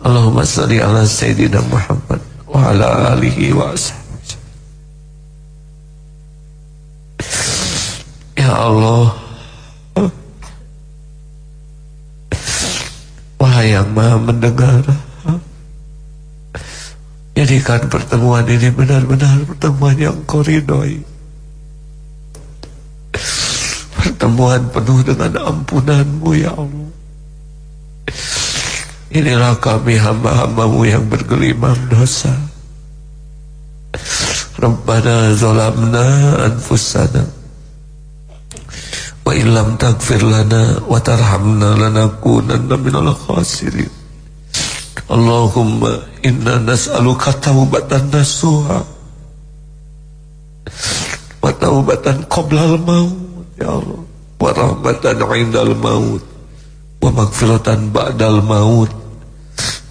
Allahumma salli ala Sayyidina Muhammad ala alihi wa Ya Allah Wahai yang maha mendengar Jadikan pertemuan ini benar-benar pertemuan yang koridoi Pertemuan penuh dengan ampunanmu ya Allah Inilah kami hamba-hambamu yang bergelimang dosa. Rabbana zalamna anfusana wa illam taghfir lana wa tarhamna lanakunanna minal khasirin. Allahumma inna nas'aluka taubatan nasuha wa taubatan qabla al-maut ya Allah wa rahmatan 'indal maut wa maghfiratan ba'dal maut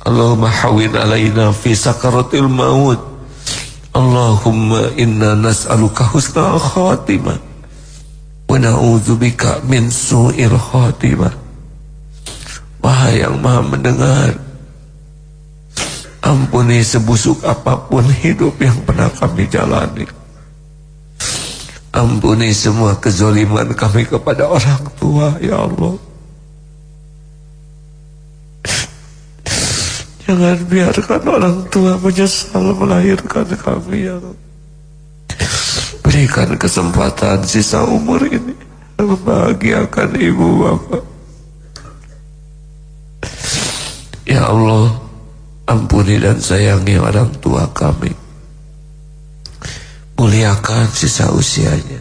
Allahumma hawin alaina fi sakaratil maut. Allahumma inna nas'aluka husnal khatimah wa na'udzubika min su'il khatimah Wahai yang maha mendengar Ampuni sebusuk apa pun hidup yang pernah kami jalani. Ampuni semua kezoliman kami kepada orang tua Ya Allah Jangan biarkan orang tua menyesal melahirkan kami Ya Berikan kesempatan sisa umur ini Membahagiakan ibu bapak. Ya Allah Ampuni dan sayangi orang tua kami. Muliakan sisa usianya.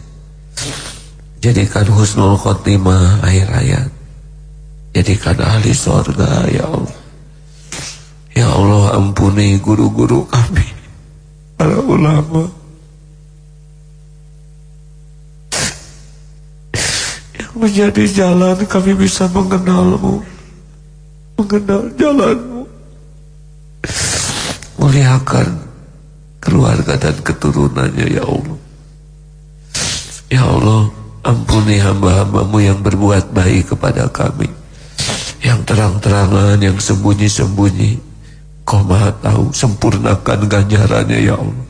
Jadikan husnul khotimah akhir hayat. Jadikan ahli sorga Ya Allah Ya Allah ampuni guru-guru kami. Para ulama. Yang menjadi jalan kami bisa mengenalmu. Mengenal jalanmu. Muliakan keluarga dan keturunannya ya Allah. Ya Allah ampuni hamba-hambamu yang berbuat baik kepada kami. Yang terang-terangan yang sembunyi-sembunyi kau maha tahu sempurnakan ganjarannya ya Allah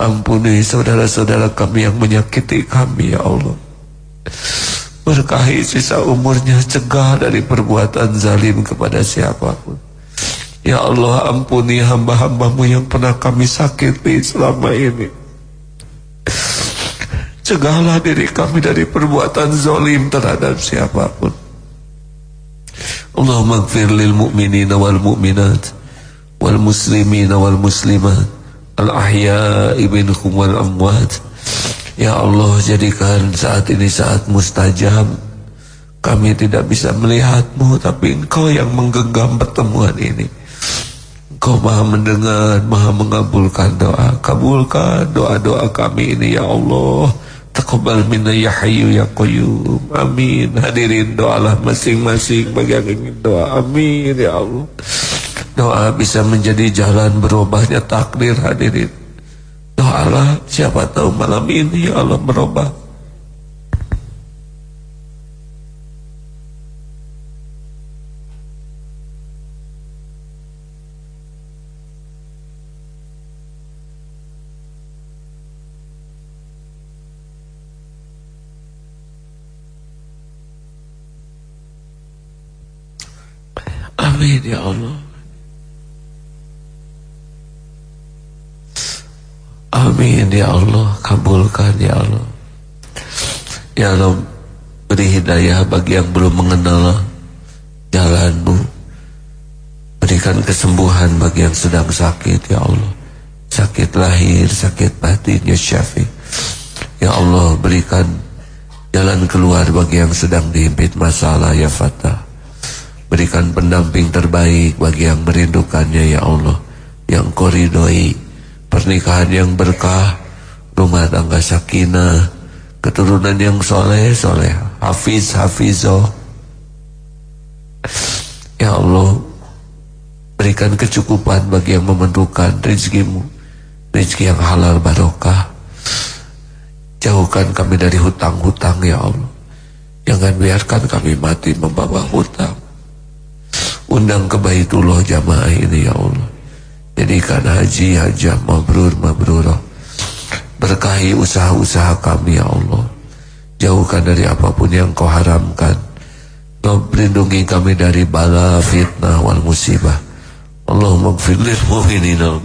ampuni saudara-saudara kami yang menyakiti kami ya Allah Berkahi sisa umurnya cegah dari perbuatan zalim kepada siapa pun. Ya Allah ampuni hamba-hambamu yang pernah kami sakiti selama ini. Cegahlah diri kami dari perbuatan zalim terhadap siapa pun. Allahumma gfir lil mu'minina wal mu'minat wal muslimina wal muslimat al ahya'i minhum wal amwat. Ya Allah jadikan saat ini saat mustajab. Kami tidak bisa melihatmu Tapi engkau yang menggenggam pertemuan ini. Engkau maha mendengar Maha mengabulkan doa. Kabulkan doa-doa kami ini ya Allah. Taqabbal minna ya hayyu ya qayyum. Amin. Hadirin doalah masing-masing bagi yang ingin doa. Amin ya Allah Doa bisa menjadi jalan berubahnya takdir hadirin. Doalah siapa tahu malam ini ya Allah merubah Amin ya Allah Amin. Ya Allah Kabulkan ya Allah. Ya Allah Beri hidayah bagi yang belum mengenal Jalanmu. Berikan kesembuhan bagi yang sedang sakit ya Allah. Sakit lahir, sakit batin ya Syafi Ya Allah berikan Jalan keluar bagi yang sedang dihimpit masalah ya Fatah. Berikan pendamping terbaik bagi yang merindukannya ya Allah. Yang koridoi pernikahan yang berkah, rumah tangga sakinah, keturunan yang soleh, soleh, hafiz, hafizoh. Ya Allah, berikan kecukupan bagi yang memerlukan rezekimu, rezeki yang halal barokah. Jauhkan kami dari hutang-hutang ya Allah. Jangan biarkan kami mati membawa hutang. Undang ke Baitullah jamaah ini ya Allah. Jadikan haji hajah mabrur mabrurah. Berkahi usaha-usaha kami ya Allah. Jauhkan dari apa pun yang kau haramkan. Kau melindungi kami dari bala fitnah wal musibah. Allahumma gfir lil mu'minina.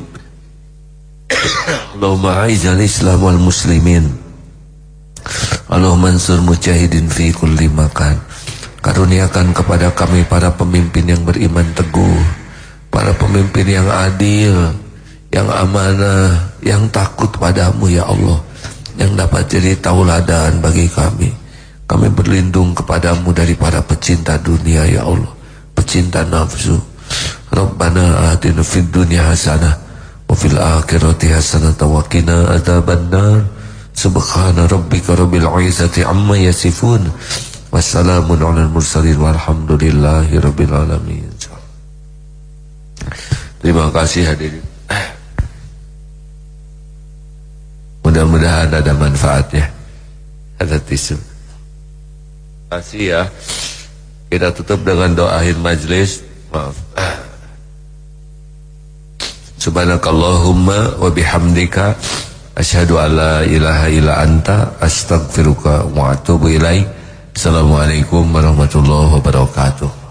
Allahumma aizal islam wal muslimin. Allahumma ansur mujahidin fi kulli makan. Karuniakan kepada kami para pemimpin yang beriman teguh para pemimpin yang adil, yang amanah, yang takut padamu ya Allah, yang dapat jadi tauladan bagi kami. Kami berlindung kepadamu dari para pecinta dunia ya Allah, pecinta nafsu. Rabbana atina fid dunya hasanah wa fil akhirati hasanah wa qina adzabannar. Subhana rabbika rabbil izzati amma yasifun. Wassalamun alal mursalin walhamdulillahi rabbil alamin. Terima kasih hadirin. mudah-mudahan ada manfaatnya. Ada tisu. Kasih ya. Kita tutup dengan doa akhir majlis. Maaf. Subhanakallahumma wa bihamdika asyhadu an la ilaha illa anta astaghfiruka wa atubu ilaik. Assalamualaikum warahmatullahi wabarakatuh.